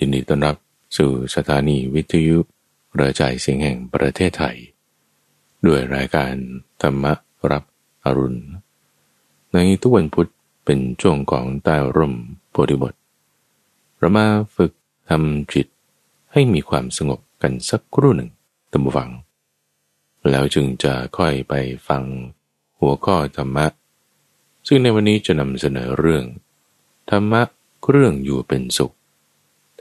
ยินดีต้อนรับสู่สถานีวิทยุกระจายเสียงแห่งประเทศไทย ด้วยรายการธรรมรับอรุณ ในทุกวันพุธเป็นช่วงของใต้ร่มโพธิบทเรามาฝึกทำจิตให้มีความสงบกันสักครู่หนึ่งตัมฟัง แล้วจึงจะค่อยไปฟังหัวข้อธรรมะ ซึ่งในวันนี้จะนำเสนอเรื่อง ธรรมะเครื่องอยู่เป็นสุข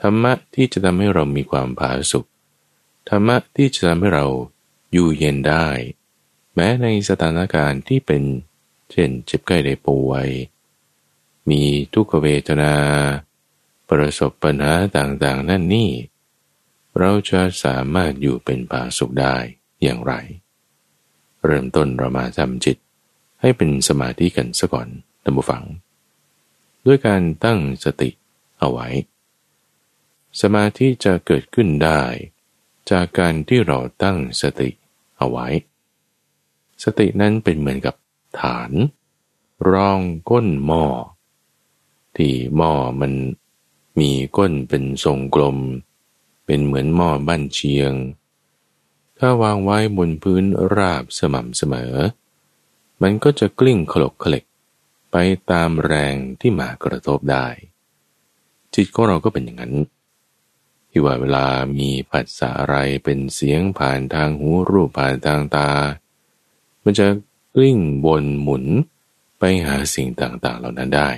ธรรมะที่จะทำให้เรามีความผาสุขธรรมะที่จะทำให้เราอยู่เย็นได้ แม้ในสถานการณ์ที่เป็น เช่นเจ็บไข้ได้ป่วย มีทุกขเวทนา ประสบปัญหาต่างๆ นั่นนี่ เราจะสามารถอยู่เป็นผาสุขได้อย่างไร เริ่มต้นเรามาทำจิตให้เป็นสมาธิกันซะก่อนท่านผู้ฟัง ด้วยการตั้งสติเอาไว้ สมาธิจะเกิดขึ้นได้ จากการที่เราตั้งสติเอาไว้ สตินั้นเป็นเหมือนกับฐาน รองก้นหม้อที่หม้อมันมีก้นเป็นทรงกลม เป็นเหมือนหม้อบ้านเชียง ถ้าวางไว้บนพื้นราบสม่ำเสมอ มันก็จะกลิ้งขลกขลกไปตามแรงที่มากระทบได้ จิตของเราก็เป็นอย่างนั้น ที่ว่าเวลามีผัสสะอะไรเป็นเสียงผ่านทางหูรูปผ่านทางตา มันจะกลิ้งบนหมุนไปหาสิ่งต่างๆเหล่านั้นได้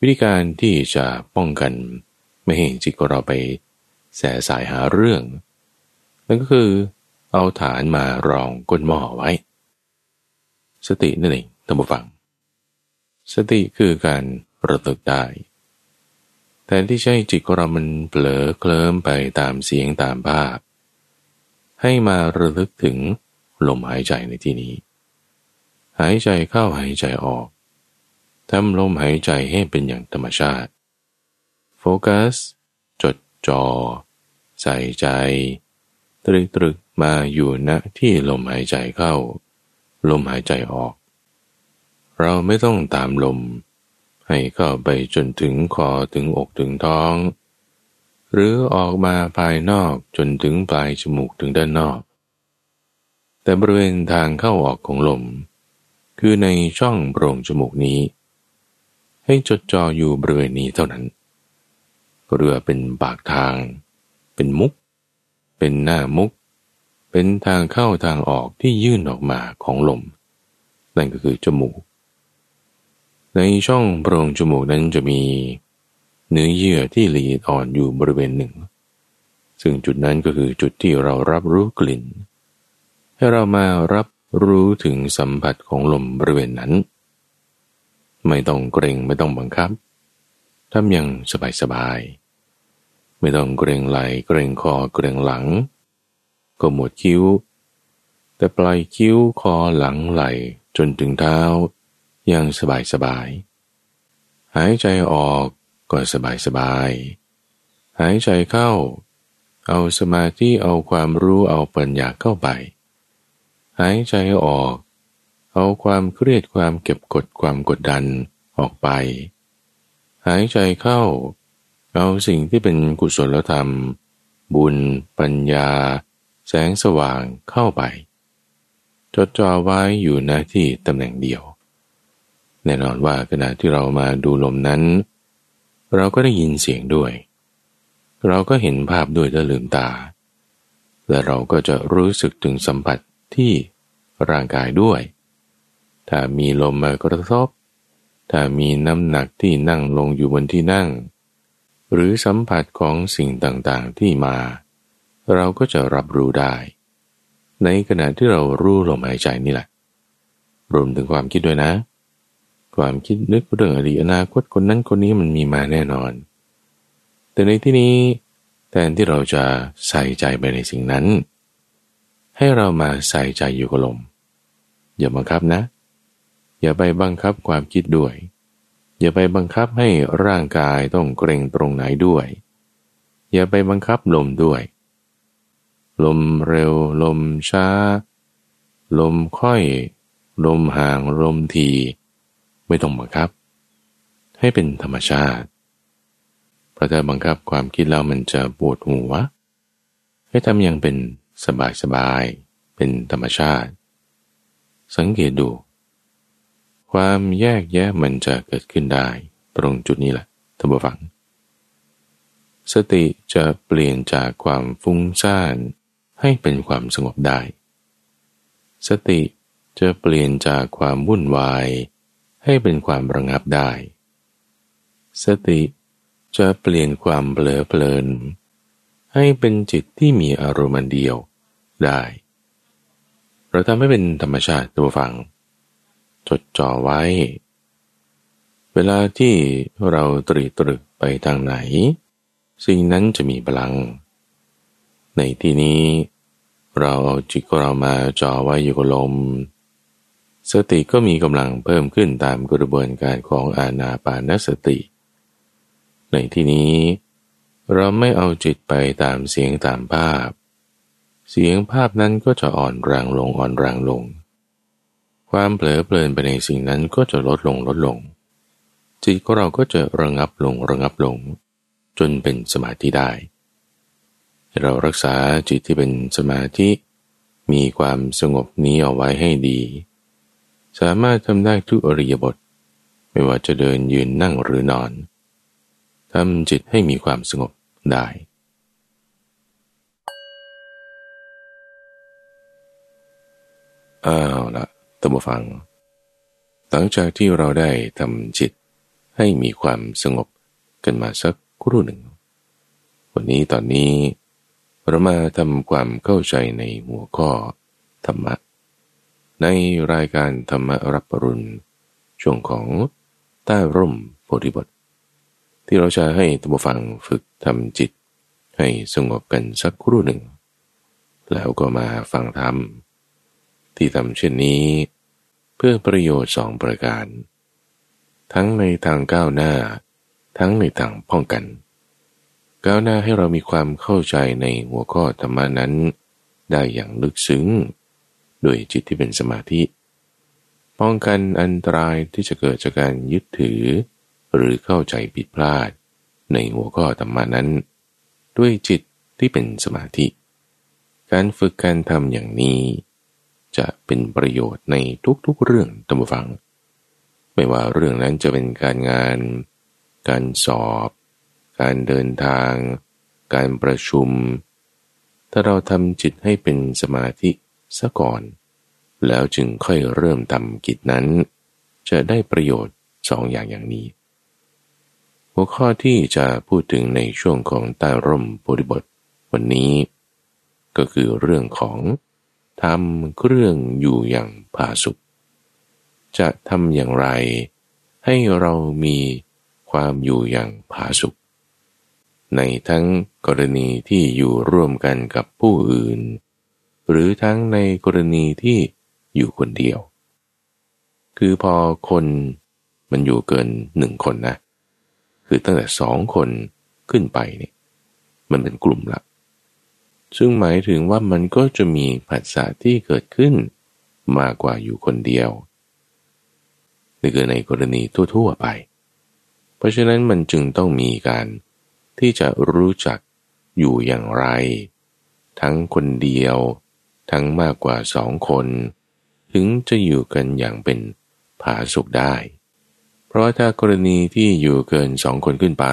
วิธีการที่จะป้องกันไม่ให้จิตของเราไปแสสายหาเรื่อง นั่นก็คือเอาฐานมารองก้นหม้อไว้ สตินั่นเองท่านผู้ฟัง สติคือการระลึกได้ แต่ที่ใช่จิตของเรามันเผลอเคลิ้มไปตามเสียงตามภาพ ให้มาระลึกถึงลมหายใจในที่นี้ หายใจเข้าหายใจออกทำลมหายใจให้เป็นอย่างธรรมชาติ โฟกัส จดจอ่อใส่ใจ ตรึกตรึกมาอยู่ณที่ลมหายใจเข้า ลมหายใจออก เราไม่ต้องตามลม ให้เข้าไปจนถึงคอถึงอกถึงท้อง หรือออกมาภายนอกจนถึงปลายจมูกถึงด้านนอก แต่บริเวณทางเข้าออกของลม คือในช่องโปร่งจมูกนี้ ให้จดจ่ออยู่บริเวณนี้เท่านั้น เรือเป็นปากทาง เป็นมุก เป็นหน้ามุก เป็นทางเข้าทางออกที่ยื่นออกมาของลม นั่นก็คือจมูก ในช่องโพรงจมูกนั้นจะมีเนื้อเยื่อที่ละเอียดอ่อนอยู่บริเวณหนึ่ง ซึ่งจุดนั้นก็คือจุดที่เรารับรู้กลิ่น ให้เรามารับรู้ถึงสัมผัสของลมบริเวณนั้น ไม่ต้องเกรงไม่ต้องบังคับทำอย่างสบายๆไม่ต้องเกรงไหลเกรงคอเกรงหลังก็หมดคิ้ว แต่ปลายคิ้วคอหลังไหลจนถึงเท้า อย่างสบายสบาย หายใจออกก็สบายสบาย หายใจเข้า เอาสมาธิเอาความรู้เอาปัญญาเข้าไป หายใจออก เอาความเครียดความเก็บกดความกดดันออกไป หายใจเข้า เอาสิ่งที่เป็นกุศลธรรม บุญ ปัญญา แสงสว่างเข้าไปจดจ่อไว้อยู่หน้าที่ตำแหน่งเดียว แน่นอนว่าขณะที่เรามาดูลมนั้น เราก็ได้ยินเสียงด้วย เราก็เห็นภาพด้วยและลืมตา และเราก็จะรู้สึกถึงสัมผัสที่ร่างกายด้วย ถ้ามีลมมากระทบ ถ้ามีน้ำหนักที่นั่งลงอยู่บนที่นั่ง หรือสัมผัสของสิ่งต่างๆที่มา เราก็จะรับรู้ได้ ในขณะที่เรารู้ลมหายใจนี่แหละรวมถึงความคิดด้วยนะ ความคิดนึกเรื่องอดีตอนาคตคนนั้นคนนี้มันมีมาแน่นอน แต่ในที่นี้แทนที่เราจะใส่ใจไปในสิ่งนั้น ให้เรามาใส่ใจอยู่กับลม อย่าบังคับนะ อย่าไปบังคับความคิดด้วย อย่าไปบังคับให้ร่างกายต้องเกรงตรงไหนด้วย อย่าไปบังคับลมด้วย ลมเร็ว ลมช้า ลมค่อย ลมห่างลมที ไม่ต้องบังคับ ให้เป็นธรรมชาติเพราะถ้าบังคับความคิดแล้วมันจะปวดหัว ให้ทำอย่างเป็นสบายสบายเป็นธรรมชาติ สังเกตดู ความแยกแยะมันจะเกิดขึ้นได้ตรงจุดนี้แหละท่านผู้ฟัง สติจะเปลี่ยนจากความฟุ้งซ่านให้เป็นความสงบได้ สติจะเปลี่ยนจากความวุ่นวาย ให้เป็นความระงับได้ สติจะเปลี่ยนความเบลอเพลิน ให้เป็นจิตที่มีอารมณ์เดียวได้ เราทำให้เป็นธรรมชาติตัวฟัง จดจ่อไว้ เวลาที่เราตรีตรึกไปทางไหน สิ่งนั้นจะมีพลัง ในที่นี้ เราเอาจิตเรามาจ่อไว้อยู่กับลม สติก็มีกำลังเพิ่มขึ้นตามกระบวนการของอาณาปานสติ ในที่นี้ เราไม่เอาจิตไปตามเสียงตามภาพ เสียงภาพนั้นก็จะอ่อนแรงลงอ่อนแรงลง ความเผลอเพลินไปในสิ่งนั้นก็จะลดลงลดลง จิตของเราก็จะระงับลงระงับลง จนเป็นสมาธิได้ เรารักษาจิตที่เป็นสมาธิ มีความสงบนี้เอาไว้ให้ดี สามารถทำได้ทุกอริยบท ไม่ว่าจะเดินยืนนั่งหรือนอนทำจิตให้มีความสงบได้ อ้าวละตัมฟัง หลังจากที่เราได้ทำจิตให้มีความสงบกันมาสักครู่หนึ่ง วันนี้ตอนนี้เรามาทำความเข้าใจในหัวข้อธรรมะ ในรายการธรรมรับปรุณช่วงของใต้ร่มโพธิบท ที่เราจะให้ตัมฟังฝึกทำจิต ให้สงบกันสักครู่หนึ่ง แล้วก็มาฟังธรรม ที่ทำเช่นนี้ เพื่อประโยชน์สองประการ ทั้งในทางก้าวหน้า ทั้งในทางป้องกัน ก้าวหน้าให้เรามีความเข้าใจในหัวข้อธรรมานั้น ได้อย่างลึกซึ้ง โดยจิตที่เป็นสมาธิ ป้องกันอันตรายที่จะเกิดจากการยึดถือ หรือเข้าใจผิดพลาด ในหัวข้อธรรมานั้น ด้วยจิตที่เป็นสมาธิ การฝึกการทำอย่างนี้ จะเป็นประโยชน์ในทุกๆเรื่องตัมฟัง ไม่ว่าเรื่องนั้นจะเป็นการงาน การสอบ การเดินทาง การประชุม ถ้าเราทำจิตให้เป็นสมาธิ ซะก่อน แล้วจึงค่อยเริ่มทำกิจนั้น จะได้ประโยชน์สองอย่างอย่างนี้ หัวข้อที่จะพูดถึงในช่วงของใต้ร่มบริบทวันนี้ ก็คือเรื่องของทำเครื่องอยู่อย่างผาสุกจะทำอย่างไร ให้เรามีความอยู่อย่างผาสุกในทั้งกรณีที่อยู่ร่วมกันกับผู้อื่น หรือทั้งในกรณีที่อยู่คนเดียว คือพอคนมันอยู่เกินหนึ่งคนนะ คือตั้งแต่สองคนขึ้นไปเนี่ยมันเป็นกลุ่มละ ซึ่งหมายถึงว่ามันก็จะมีผัสสะที่เกิดขึ้นมากกว่าอยู่คนเดียวนี่คือในกรณีทั่วๆไป เพราะฉะนั้นมันจึงต้องมีการที่จะรู้จักอยู่อย่างไร ทั้งคนเดียว ทั้งมากกว่าสองคน ถึงจะอยู่กันอย่างเป็นผาสุขได้ เพราะถ้ากรณีที่อยู่เกินสองคนขึ้นไป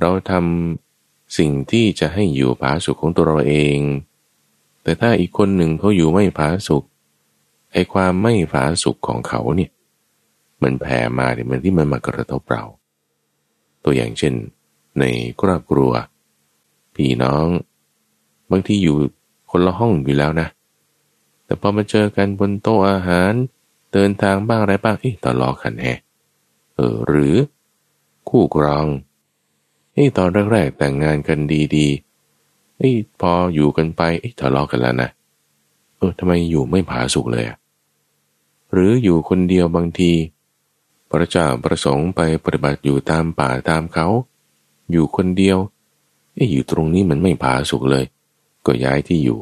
เราทำสิ่งที่จะให้อยู่ผาสุขของตัวเราเอง แต่ถ้าอีกคนหนึ่งเขาอยู่ไม่ผาสุขไอ้ความไม่ผาสุขของเขาเนี่ยมันแผ่มาเนี่ยมันที่มันมากระทบเรา ตัวอย่างเช่น ในครอบครัว พี่น้อง บางที่อยู่ คนละห้องอยู่แล้วนะ แต่พอมาเจอกันบนโต๊ะอาหาร เดินทางบ้างอะไรบ้างที่ตลอกันแฮเออหรือ คู่ครองไอ้ตอนแรกๆแต่งงานกันดีๆไอ้พออยู่กันไปไอ้ทะเลาะกันแล้วนะเออทำไมอยู่ไม่ผาสุกเลยอะหรืออยู่คนเดียวบางที พระเจ้าประสงค์ไปปฏิบัติอยู่ตามป่าตามเขา อยู่คนเดียวไอ้อยู่ตรงนี้มันไม่ผาสุกเลย ก็ย้ายที่อยู่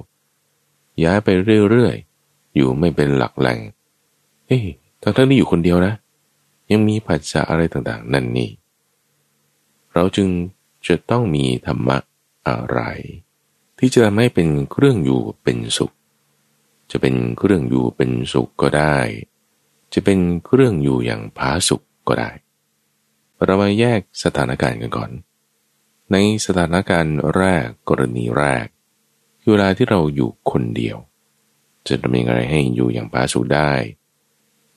ย้ายไปเรื่อยๆ อยู่ไม่เป็นหลักแหล่ง เฮ้ยทั้งๆที่อยู่คนเดียวนะ ยังมีปัจจัยอะไรต่างๆ นั่นนี่ เราจึงจะต้องมีธรรมะอะไร ที่จะไม่เป็นเครื่องอยู่เป็นสุข จะเป็นเครื่องอยู่เป็นสุขก็ได้ จะเป็นเครื่องอยู่อย่างผาสุขก็ได้ เรามาแยกสถานการณ์กันก่อน ในสถานการณ์แรกกรณีแรก เวลาที่เราอยู่คนเดียว จะทำยังไงให้อยู่อย่างผาสุขได้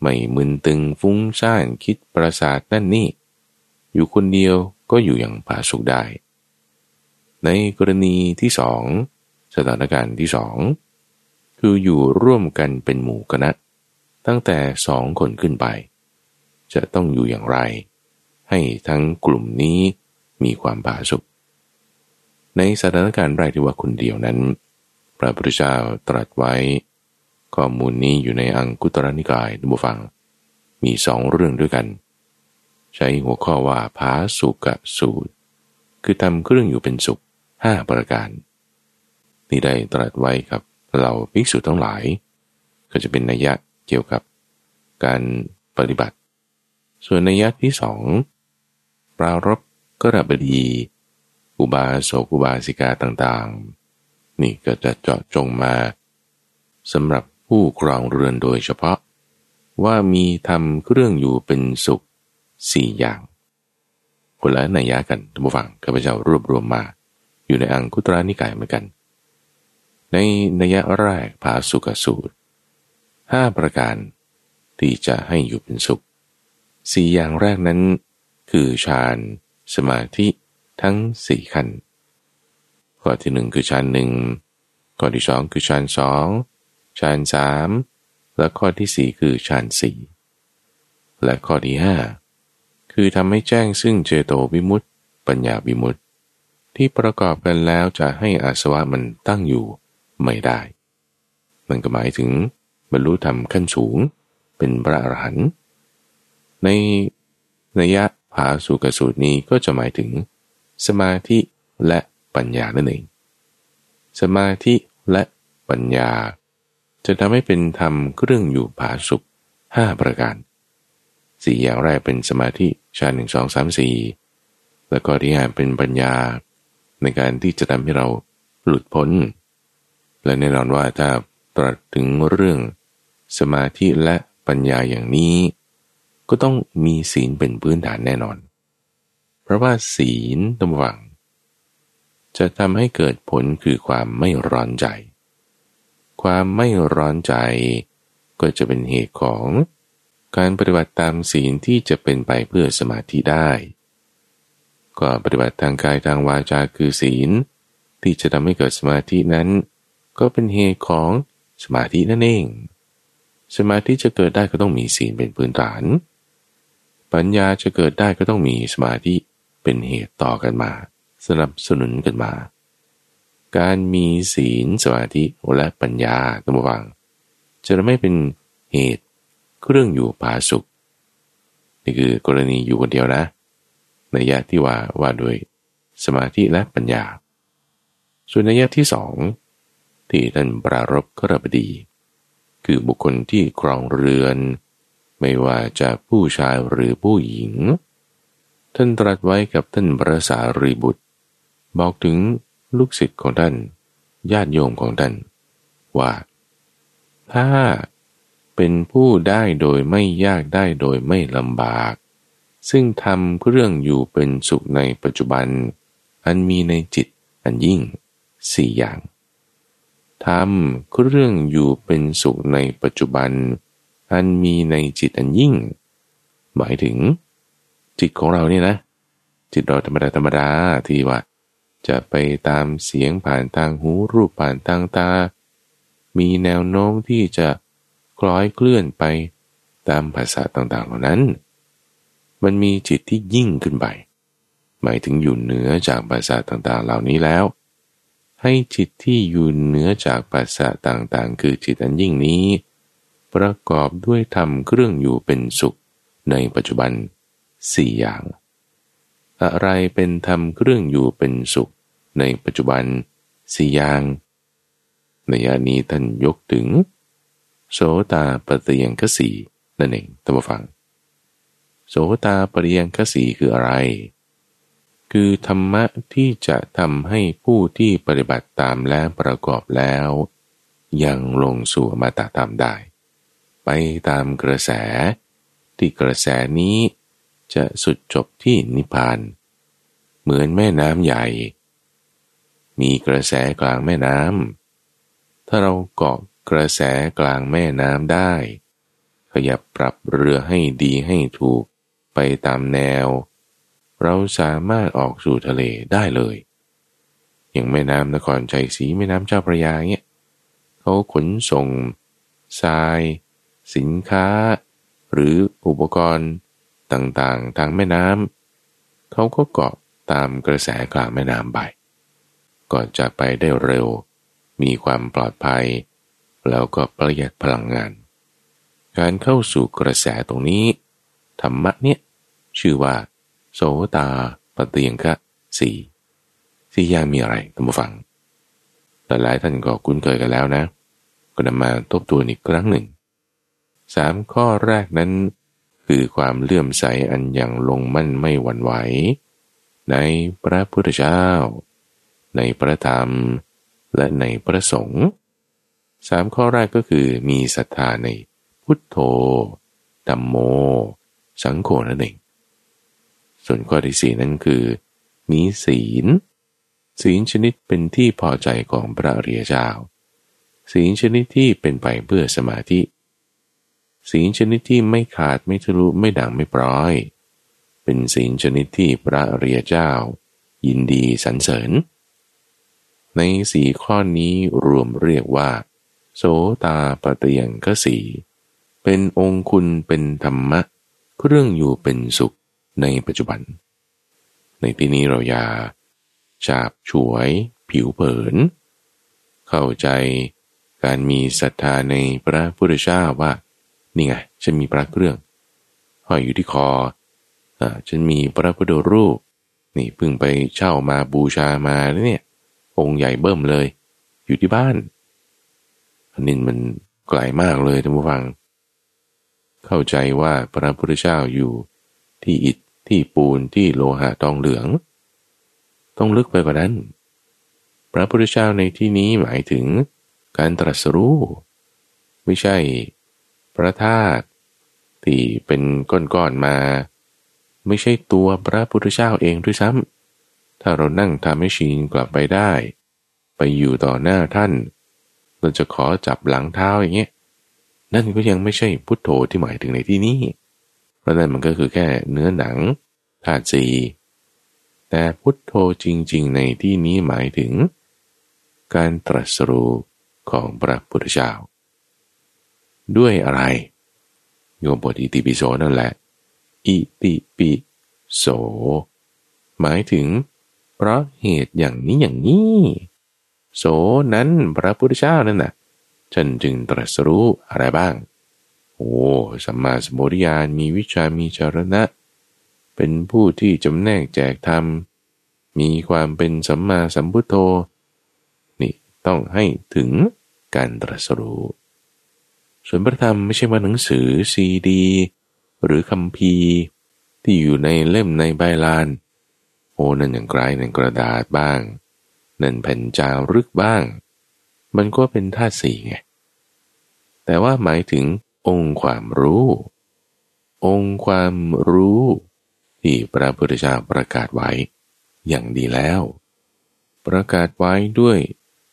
ไม่มึนตึงฟุ้งซ่านคิดประสาทนั่นนี่ อยู่คนเดียวก็อยู่อย่างผาสุกได้ ในกรณีที่สองสถานการณ์ที่สองคืออยู่ร่วมกันเป็นหมู่คณะ ตั้งแต่สองคนขึ้นไป จะต้องอยู่อย่างไร ให้ทั้งกลุ่มนี้มีความผาสุก ในสถานการณ์แรกที่ว่าคนเดียวนั้น พระพุทธเจ้าตรัสไว้ ข้อมูลนี้อยู่ในอังคุตรนิกายดูฟัง มีสองเรื่องด้วยกัน ใช้หัวข้อว่าผาสุกสูตร คือทำเครื่องอยู่เป็นสุขห้าประการนี่ได้ตรัสไว้กับเราภิกษุทั้งหลาย ก็จะเป็นนัยยะเกี่ยวกับการปฏิบัติ ส่วนนัยยะที่สองปรารบก็ระบดี อุบาสกอุบาสิกาต่างๆ นี่ก็จะเจาะจงมาสำหรับผู้ครองเรือนโดยเฉพาะ ว่ามีทำเครื่องอยู่เป็นสุขสี่อย่างคนละนัยยะกันท่านผู้ฟังข้าพเจ้ารวบรวมมา อยู่ในอังคุตระนิกายเหมือนกัน ในนัยยะแรกภาสุกสูตรห้าประการที่จะให้อยู่เป็นสุขสี่อย่างแรกนั้น คือฌานสมาธิ ทั้งสี่ขั้นข้อที่หนึ่งคือฌานหนึ่งข้อที่สองคือฌานสองฌานสามและข้อที่สี่คือฌานสี่และข้อที่ห้าคือทำให้แจ้งซึ่งเจโตวิมุตต์ปัญญาวิมุตต์ที่ประกอบกันแล้วจะให้อาสวะมันตั้งอยู่ไม่ได้ มันก็หมายถึงบรรลุธรรมขั้นสูงเป็นพระอรหันต์ในนัยยะผาสุกสูตรนี้ก็จะหมายถึง สมาธิและปัญญานั่นเอง สมาธิและปัญญา จะทำให้เป็นธรรมเครื่องอยู่ผาสุขห้าประการสี่อย่างแรกเป็นสมาธิฌานหนึ่งสองสามสี่แล้วก็ที่ห้าเป็นปัญญา ในการที่จะทำให้เราหลุดพ้น และแน่นอนว่าถ้าตรัสถึงเรื่อง สมาธิและปัญญาอย่างนี้ ก็ต้องมีศีลเป็นพื้นฐานแน่นอน เพราะว่าศีลตำวัง จะทำให้เกิดผลคือความไม่ร้อนใจ ความไม่ร้อนใจ ก็จะเป็นเหตุของ การปฏิบัติตามศีลที่จะเป็นไปเพื่อสมาธิได้ ก็ปฏิบัติทางกายทางวาจาคือศีล ที่จะทำให้เกิดสมาธินั้น ก็เป็นเหตุของสมาธินั่นเอง สมาธิจะเกิดได้ก็ต้องมีศีลเป็นพื้นฐานปัญญาจะเกิดได้ก็ต้องมีสมาธิ เป็นเหตุต่อกันมา สนับสนุนกันมา การมีศีลสมาธิและปัญญาตั้งวัง จะไม่เป็นเหตุเครื่องอยู่ผาสุข นี่คือกรณีอยู่คนเดียวนะนัยยะที่ว่าว่าโดยสมาธิและปัญญา ส่วนนัยยะที่สองที่ท่านปรารบกระบดี คือบุคคลที่ครองเรือน ไม่ว่าจะผู้ชายหรือผู้หญิง ท่านตรัสไว้กับท่านพระสารีบุตร บอกถึงลูกศิษย์ของท่าน ญาติโยมของท่าน ว่า ถ้าเป็นผู้ได้โดยไม่ยากได้โดยไม่ลำบาก ซึ่งทำเรื่องอยู่เป็นสุขในปัจจุบัน อันมีในจิตอันยิ่งสี่อย่างทำเรื่องอยู่เป็นสุขในปัจจุบัน อันมีในจิตอันยิ่ง หมายถึง จิตของเราเนี่ยนะ จิตเราธรรมดาธรรมดาที่ว่า จะไปตามเสียงผ่านทางหูรูปผ่านทางตา มีแนวโน้มที่จะคล้อยเคลื่อนไปตามภาษาต่างๆ เหล่านั้น มันมีจิตที่ยิ่งขึ้นไป หมายถึงอยู่เหนือจากภาษาต่างๆ เหล่านี้แล้ว ให้จิตที่อยู่เหนือจากภาษาต่างๆ คือจิตอันยิ่งนี้ ประกอบด้วยธรรมเครื่องอยู่เป็นสุขในปัจจุบัน สี่อย่าง อะไรเป็นธรรมเครื่องอยู่เป็นสุขในปัจจุบันสี่อย่าง ในยานี้ท่านยกถึง โสตาปฏิยังคสีนั่นเองท่านผู้ฟัง โสตาปฏิยังคสีคืออะไร คือธรรมะที่จะทำให้ผู้ที่ปฏิบัติตามและประกอบแล้ว ยังลงสู่มาตาตามได้ ไปตามกระแส ที่กระแสนี้ จะสุดจบที่นิพพาน เหมือนแม่น้ำใหญ่ มีกระแสกลางแม่น้ำถ้าเราเกาะกระแสกลางแม่น้ำได้ ขยับปรับเรือให้ดีให้ถูกไปตามแนว เราสามารถออกสู่ทะเลได้เลย อย่างแม่น้ำนครชัยศรีแม่น้ำเจ้าพระยาเนี่ยเขาขนส่งทราย สินค้า หรืออุปกรณ์ ต่างๆ ทางแม่น้ำเขาก็เกาะตามกระแสกลางแม่น้ำไปก่อนจะไปได้เร็ว มีความปลอดภัย แล้วก็ประหยัดพลังงาน การเข้าสู่กระแสตรงนี้ ธรรมะเนี่ยชื่อว่า โสตาปฏิยังคะสี่สี่อย่างมีอะไรท่านผู้ฟังหลายท่านก็คุ้นเคยกันแล้วนะ ก็นำมาทบทวนอีกครั้งหนึ่งสามข้อแรกนั้น คือความเลื่อมใสอันยังลงมั่นไม่หวั่นไหว ในพระพุทธเจ้า ในพระธรรม และในพระสงฆ์สามข้อแรกก็คือมีศรัทธาในพุทโธดัมโม สังโฆนั่นเอง ส่วนข้อที่สี่นั้นคือ มีศีล ศีลชนิดเป็นที่พอใจของพระอริยเจ้า ศีลชนิดที่เป็นไปเพื่อสมาธิ ศีลชนิดที่ไม่ขาดไม่ทะลุไม่ด่างไม่ปร้อย เป็นศีลชนิดที่พระเรียเจ้า ยินดีสรรเสริญ ในสีข้อนี้รวมเรียกว่า โสตาปตยังกสีเป็นองคุณเป็นธรรมะเครื่องอยู่เป็นสุขในปัจจุบัน ในที่นี้เราอย่าฉาบฉวย ผิวเผิน เข้าใจการมีศรัทธาในพระพุทธเจ้าว่า นี่ไง ฉันมีพระเครื่องห้อยอยู่ที่คออ่าฉันมีพระพุทธรูป นี่เพิ่งไปเช่ามาบูชามาแล้วเนี่ย องค์ใหญ่เบิ่มเลย อยู่ที่บ้าน อันนี้มันไกลมากเลยท่านผู้ฟัง เข้าใจว่าพระพุทธเจ้าอยู่ที่อิฐที่ปูนที่โลหะทองเหลือง ต้องลึกไปกว่านั้น พระพุทธเจ้าในที่นี้หมายถึงการตรัสรู้ ไม่ใช่ พระธาตุที่เป็นก้อนๆมา ไม่ใช่ตัวพระพุทธเจ้าเองด้วยซ้ำถ้าเรานั่งทำให้ชีนกลับไปได้ ไปอยู่ต่อหน้าท่าน เราจะขอจับหลังเท้าอย่างเงี้ยนั่นก็ยังไม่ใช่พุทโธที่หมายถึงในที่นี้เพราะนั่นมันก็คือแค่เนื้อหนังธาตุสีแต่พุทโธจริง ๆ ในที่นี้หมายถึง การตรัสรู้ของพระพุทธเจ้า ด้วยอะไร โยมบทอิติปิโสนั่นแหละ อิติปิโส หมายถึง เพราะเหตุอย่างนี้อย่างนี้ โสนั้นพระพุทธเจ้านั่นน่ะฉันจึงตรัสรู้อะไรบ้าง โอ้สัมมาสัมปวิญาณมีวิชามีจรณะ เป็นผู้ที่จำแนกแจกธรรม มีความเป็นสัมมาสัมพุทโธ นี่ต้องให้ถึงการตรัสรู้ ส่วนพระธรรมไม่ใช่ว่าหนังสือซีดี หรือคำพีที่อยู่ในเล่มในใบลาน โอ้นั่นอย่างไกลนั่นกระดาษบ้าง นั่นแผ่นจารึกบ้าง มันก็เป็นธาตุสี่ไง แต่ว่าหมายถึงองค์ความรู้ องค์ความรู้ที่พระพุทธเจ้าประกาศไว้อย่างดีแล้ว ประกาศไว้ด้วย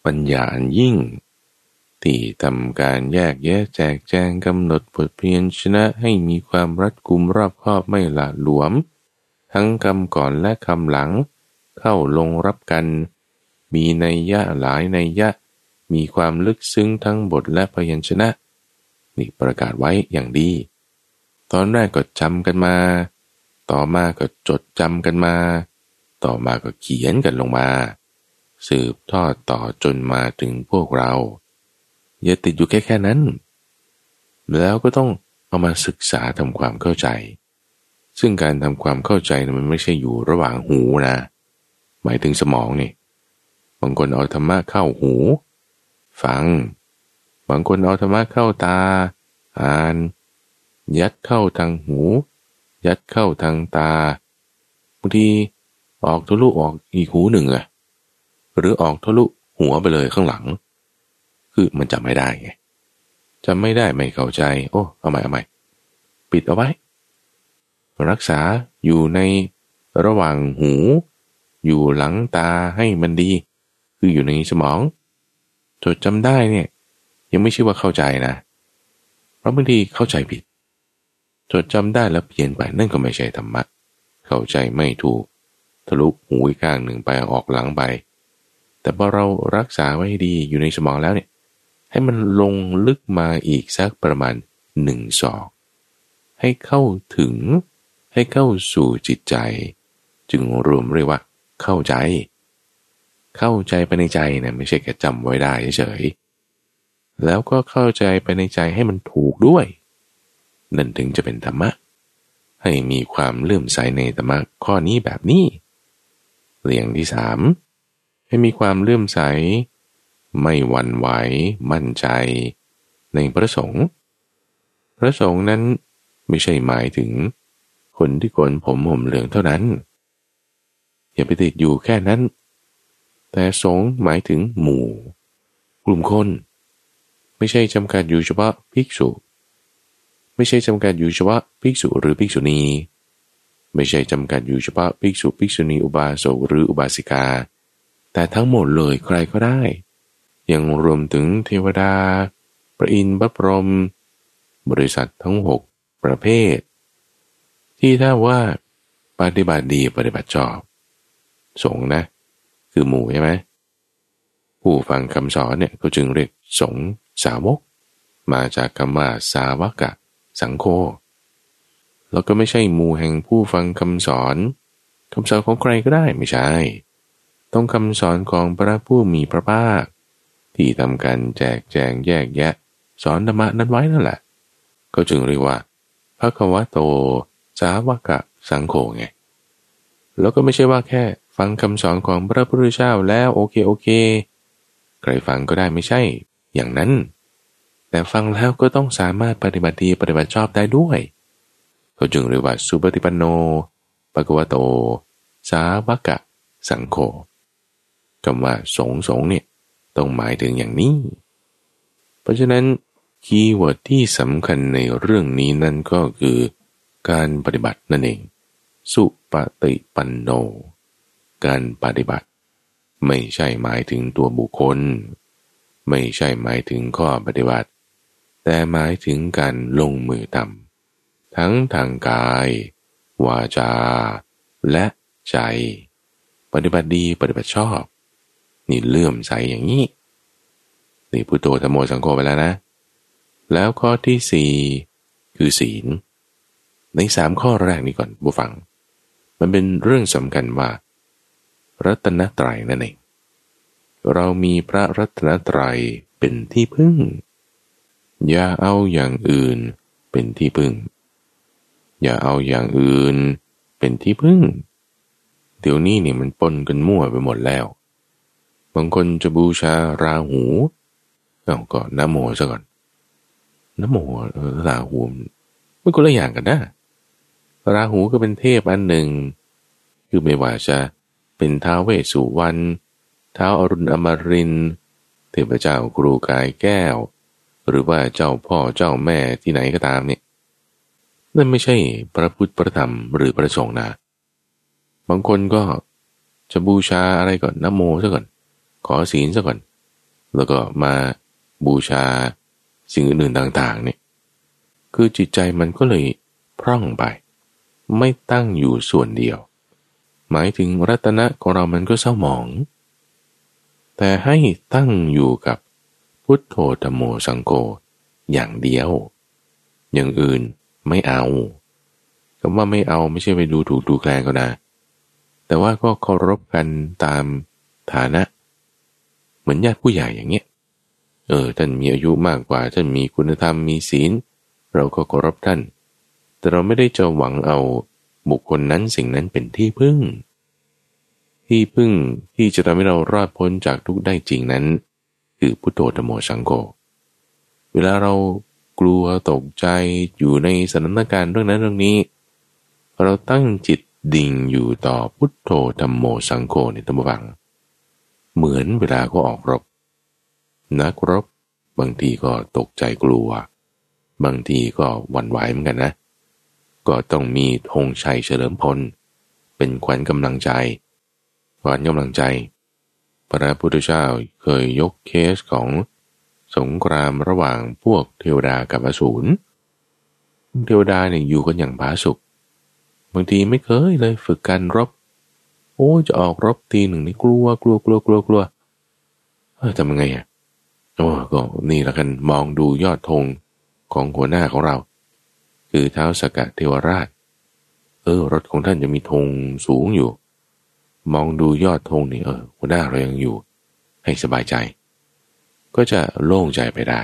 ปัญญาอันยิ่ง ที่ทำการแยกแยะแจกแจงกำหนดบทเพียนชนะให้มีความรัดกุมรอบคอบไม่หละหลวม ทั้งคำก่อนและคำหลัง เข้าลงรับกัน มีในยะหลายในยะ มีความลึกซึ้งทั้งบทและพยัญชนะ นี่ประกาศไว้อย่างดี ตอนแรกก็จำกันมา ต่อมาก็จดจำกันมา ต่อมาก็เขียนกันลงมา สืบทอดต่อจนมาถึงพวกเรา อย่าติดอยู่แค่แค่นั้น แล้วก็ต้องเอามาศึกษาทำความเข้าใจ ซึ่งการทำความเข้าใจนะมันไม่ใช่อยู่ระหว่างหูนะ หมายถึงสมองนี่ บางคนเอาธรรมะเข้าหู ฟัง บางคนเอาธรรมะเข้าตา อ่าน ยัดเข้าทางหู ยัดเข้าทางตาบางทีออกทะลุออกอีกหูหนึ่งอะหรือออกทะลุหัวไปเลยข้างหลัง คือมันจำไม่ได้ไงจำไม่ได้ไม่เข้าใจ โอ้เอาใหม่เอาใหม่ปิดเอาไว้ รักษาอยู่ในระหว่างหู อยู่หลังตาให้มันดี คืออยู่ในสมองจดจำได้เนี่ย ยังไม่ชื่อว่าเข้าใจนะ เพราะบางทีเข้าใจผิดจดจำได้แล้วเปลี่ยนไปนั่นก็ไม่ใช่ธรรมะ เข้าใจไม่ถูก ทะลุหูกข้างหนึ่งไปออกหลังไป แต่พอเรารักษาไว้ดีอยู่ในสมองแล้วเนี่ย ให้มันลงลึกมาอีกสักประมาณหนึ่งศอก ให้เข้าถึงให้เข้าสู่จิตใจ จึงรวมเรียกว่า เข้าใจ เข้าใจไปในใจนะไม่ใช่แค่จำไว้ได้เฉยแล้วก็เข้าใจไปในใจให้มันถูกด้วย นั่นถึงจะเป็นธรรมะ ให้มีความเลื่อมใสในธรรมะข้อนี้แบบนี้เรื่องที่สามให้มีความเลื่อมใส ไม่หวั่นไหวมั่นใจในพระสงฆ์พระสงฆ์นั้นไม่ใช่หมายถึง คนที่โกนผมห่มเหลืองเท่านั้น อย่าไปติดอยู่แค่นั้น แต่สงฆ์หมายถึงหมู่ กลุ่มคน ไม่ใช่จำกัดอยู่เฉพาะภิกษุ ไม่ใช่จำกัดอยู่เฉพาะภิกษุหรือภิกษุณี ไม่ใช่จำกัดอยู่เฉพาะภิกษุภิกษุณีอุบาสกหรืออุบาสิกา แต่ทั้งหมดเลยใครก็ได้ ยังรวมถึงเทวดาประอินทร์พระพรหมบริษัททั้งหกประเภท ที่ถ้าว่าปฏิบัติดีปฏิบัติชอบ สงนะ คือหมู่ใช่ไหมผู้ฟังคำสอนเนี่ยก็จึงเรียกสงสาวก มาจากคำว่าสาวกะ สังโฆแล้วก็ไม่ใช่หมู่แห่งผู้ฟังคำสอนคำสอนของใครก็ได้ไม่ใช่ ต้องคำสอนของพระผู้มีพระภาค ที่ทำการแจกแจงแยกแยะ สอนธรรมะนั้นไว้นั่นแหละ ก็จึงเรียกว่าพระควโต สาวกะสังโฆไง แล้วก็ไม่ใช่ว่าแค่ฟังคำสอนของพระพุทธเจ้าแล้วโอเคโอเค ใครฟังก็ได้ไม่ใช่ อย่างนั้น แต่ฟังแล้วก็ต้องสามารถปฏิบัติดีปฏิบัติชอบได้ด้วยเขาจึงเรียกว่าสุปฏิปันโนปะกวโต สาวกะ สังโฆคำว่าสงสงเนี่ย ต้องหมายถึงอย่างนี้ เพราะฉะนั้นคีย์เวิร์ดที่สำคัญในเรื่องนี้นั่นก็คือการปฏิบัตินั่นเอง สุปฏิปันโน การปฏิบัติ ไม่ใช่หมายถึงตัวบุคคล ไม่ใช่หมายถึงข้อปฏิบัติ แต่หมายถึงการลงมือทำทั้งทางกาย วาจา และใจ ปฏิบัติดีปฏิบัติชอบ นี่เลื่อมใสอย่างนี้ นี่พุทโธธโมสังโฆไปแล้วนะ แล้วข้อที่สี่คือศีล ในสามข้อแรกนี้ก่อนบุฟัง มันเป็นเรื่องสำคัญว่า รัตนตรัยนั่นเอง เรามีพระรัตนตรัยเป็นที่พึ่ง อย่าเอาอย่างอื่นเป็นที่พึ่ง อย่าเอาอย่างอื่นเป็นที่พึ่ง เดี๋ยวนี้เนี่ยมันปนกันมั่วไปหมดแล้ว บางคนจะบูชาราหูเอาก็นโมซะก่อนนโมราหูไม่คนละอย่างกันนะราหูก็เป็นเทพอันหนึ่ง คือไม่ว่าจะเป็นท้าวเวสสุวรรณท้าวอรุณอมรินเทพเจ้าครูกายแก้ว หรือว่าเจ้าพ่อเจ้าแม่ที่ไหนก็ตามเนี่ยนั่นไม่ใช่พระพุทธพระธรรมหรือพระสงฆ์นะบางคนก็จะบูชาอะไรก่อนนโมซะก่อน ขอศีลซะก่อน แล้วก็มาบูชาสิ่งอื่นๆต่างๆเนี่ยคือจิตใจมันก็เลยพร่องไป ไม่ตั้งอยู่ส่วนเดียว หมายถึงรัตนะของเรามันก็เศร้าหมอง แต่ให้ตั้งอยู่กับพุทโธธโมสังโฆอย่างเดียว อย่างอื่นไม่เอาคำว่าไม่เอาไม่ใช่ไปดูถูกดูแคลนก็นะแต่ว่าก็เคารพกันตามฐานะ เหมือนญาติผู้ใหญ่อย่างเงี้ยเออท่านมีอายุมากกว่าท่านมีคุณธรรมมีศีล เราก็เคารพท่าน แต่เราไม่ได้จะหวังเอาบุคคลนั้นสิ่งนั้นเป็นที่พึ่ง ที่พึ่งที่จะทำให้เรารอดพ้นจากทุกได้จริงนั้น คือพุทโธธโมสังโฆเวลาเรากลัวตกใจอยู่ในสถานการณ์เรื่องนั้นเรื่องนี้ เราตั้งจิตดิ่งอยู่ต่อพุทโธธรรมโมสังโฆในตัมวัง เหมือนเวลาก็ออกรบ นักรบบางทีก็ตกใจกลัว บางทีก็หวั่นไหวเหมือนกันนะ ก็ต้องมีธงชัยเฉลิมพล เป็นขวัญกำลังใจ ขวัญกำลังใจ พระพุทธเจ้าเคยยกเคสของสงครามระหว่างพวกเทวดากับอสูร เทวดาเนี่ยอยู่กันอย่างผาสุก บางทีไม่เคยเลยฝึกการรบ โอ้จะออกรบทีหนึ่งนี่กลัวกลัวกลัวกลัวกลัวเออทำยังไงอะโอ้ก็นี่ละกันมองดูยอดธงของหัวหน้าของเรา คือเท้าสกัดเทวราช เออ รถของท่านจะมีธงสูงอยู่ มองดูยอดธงนี่เออหัวหน้าเรายังอยู่ ให้สบายใจ ก็จะโล่งใจไปได้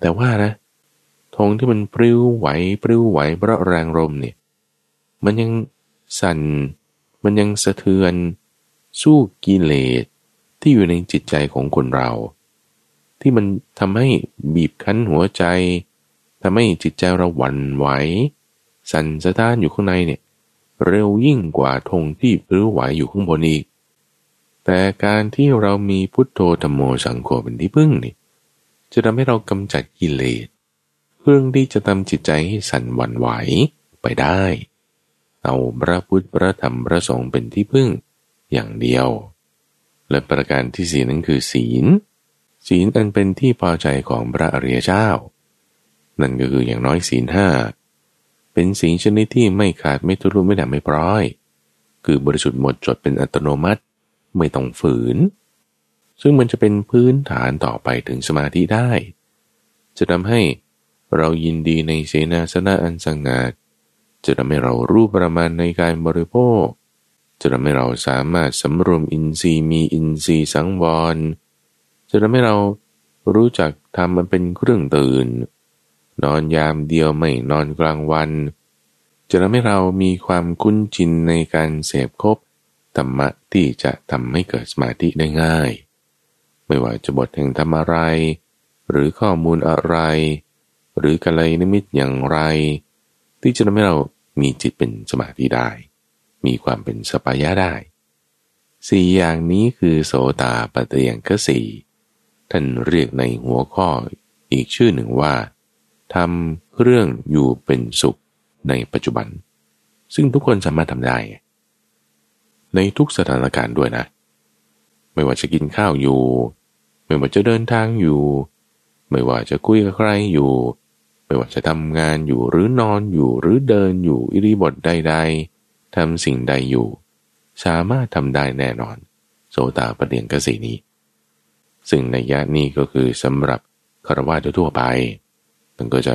แต่ว่านะธงที่มันปลิวไหวปลิวไหวเพราะแรงลมเนี่ย มันยังสั่น มันยังสะเทือน สู้กิเลสที่อยู่ในจิตใจของคนเรา ที่มันทำให้บีบคั้นหัวใจทำให้จิตใจเราหวั่นไหว สั่นสะท้านอยู่ข้างในเนี่ย เร็วยิ่งกว่าธงที่ปลื้ไหวอยู่ข้างบนอีก แต่การที่เรามีพุทโธธรรมโมสังโฆเป็นที่พึ่งนี่จะทำให้เรากำจัดกิเลสเรื่องที่จะทำจิตใจให้สั่นหวั่นไหวไปได้ เอาพระพุทธพระธรรมพระสงฆ์เป็นที่พึ่งอย่างเดียว และประการที่สี่นั้นคือศีล ศีลอันเป็นที่พอใจของพระอริยเจ้า นั่นก็คืออย่างน้อยศีลห้าเป็นศีลชนิดที่ไม่ขาดไม่ทุรุไม่ด่าไม่ปร้อย คือบริสุทธิ์หมดจดเป็นอัตโนมัติไม่ต้องฝืน ซึ่งมันจะเป็นพื้นฐานต่อไปถึงสมาธิได้ จะทำให้เรายินดีในเสนาสนะอันสงัด จะทำให้เรารู้ประมาณในการบริโภค จะทำให้เราสามารถสำรวมอินทรีย์มีอินทรีย์สังวร จะทำให้เรารู้จักทำมันเป็นเครื่องตื่น นอนยามเดียวไม่นอนกลางวัน จะทำให้เรามีความคุ้นชินในการเสพคบธรรมะที่จะทำให้เกิดสมาธิได้ง่าย ไม่ว่าจะบทแห่งธรรมอะไร หรือข้อมูลอะไร หรือกัลยนิมิตอย่างไร ที่จะทำให้เรา มีจิตเป็นสมาธิได้ มีความเป็นสปายะได้สี่อย่างนี้คือโสตาปฏิยังคสีท่านเรียกในหัวข้ออีกชื่อหนึ่งว่าทำเรื่องอยู่เป็นสุขในปัจจุบัน ซึ่งทุกคนสามารถทำได้ ในทุกสถานการณ์ด้วยนะ ไม่ว่าจะกินข้าวอยู่ ไม่ว่าจะเดินทางอยู่ ไม่ว่าจะคุยกับใครอยู่ ไม่ว่าจะทำงานอยู่หรือนอนอยู่หรือเดินอยู่อิริบทใดๆทำสิ่งใดอยู่ สามารถทำได้แน่นอน โสตาปเดียงกสีนี้ ซึ่งในยะนี้ก็คือสำหรับคารวะทั่วไปมันก็จะ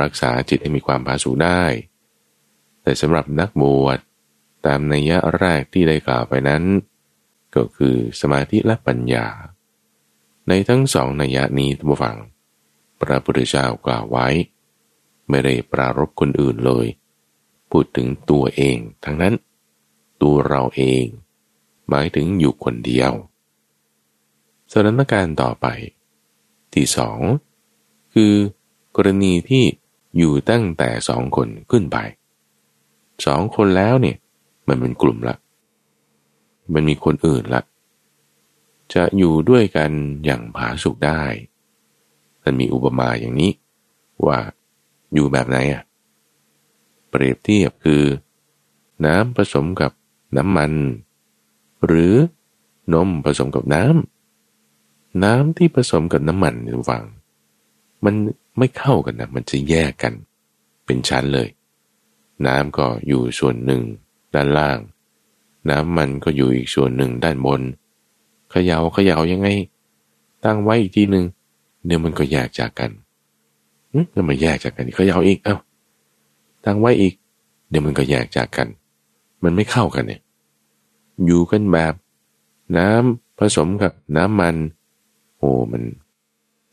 รักษาจิตให้มีความผาสุกได้ แต่สำหรับนักบวชตามในยะแรกที่ได้กล่าวไปนั้น ก็คือสมาธิและปัญญา ในทั้งสองนัยยะนี้ท่านผู้ฟัง พระพุทธเจ้ากล่าวไว้ ไม่ได้ปรารบคนอื่นเลย พูดถึงตัวเองทั้งนั้น ตัวเราเอง หมายถึงอยู่คนเดียวสถานการณ์ต่อไป ที่สองคือกรณีที่อยู่ตั้งแต่สองคนขึ้นไปสองคนแล้วเนี่ยมันเป็นกลุ่มละ มันมีคนอื่นละ จะอยู่ด้วยกันอย่างผาสุกได้ มันมีอุปมาอย่างนี้ ว่าอยู่แบบไหนอะเปรียบเทียบคือ น้ำผสมกับน้ำมัน หรือนมผสมกับน้ำน้ำที่ผสมกับน้ำมันระวัง มันไม่เข้ากันนะมันจะแยกกัน เป็นชั้นเลย น้ำก็อยู่ส่วนหนึ่ง ด้านล่าง น้ำมันก็อยู่อีกส่วนหนึ่งด้านบนเขยา่าเขย่ายังไง ตั้งไว้อีกทีหนึ่ง เดี๋ยวมันก็แยกจากกันแล้วมันแยกจากกันเขายาวอีก เอา้าตั้งไว้อีก เดี๋ยวมันก็แยกจากกัน มันไม่เข้ากันเนี่ย อยู่กันแบบ น้ำผสมกับน้ำมัน โอ้มัน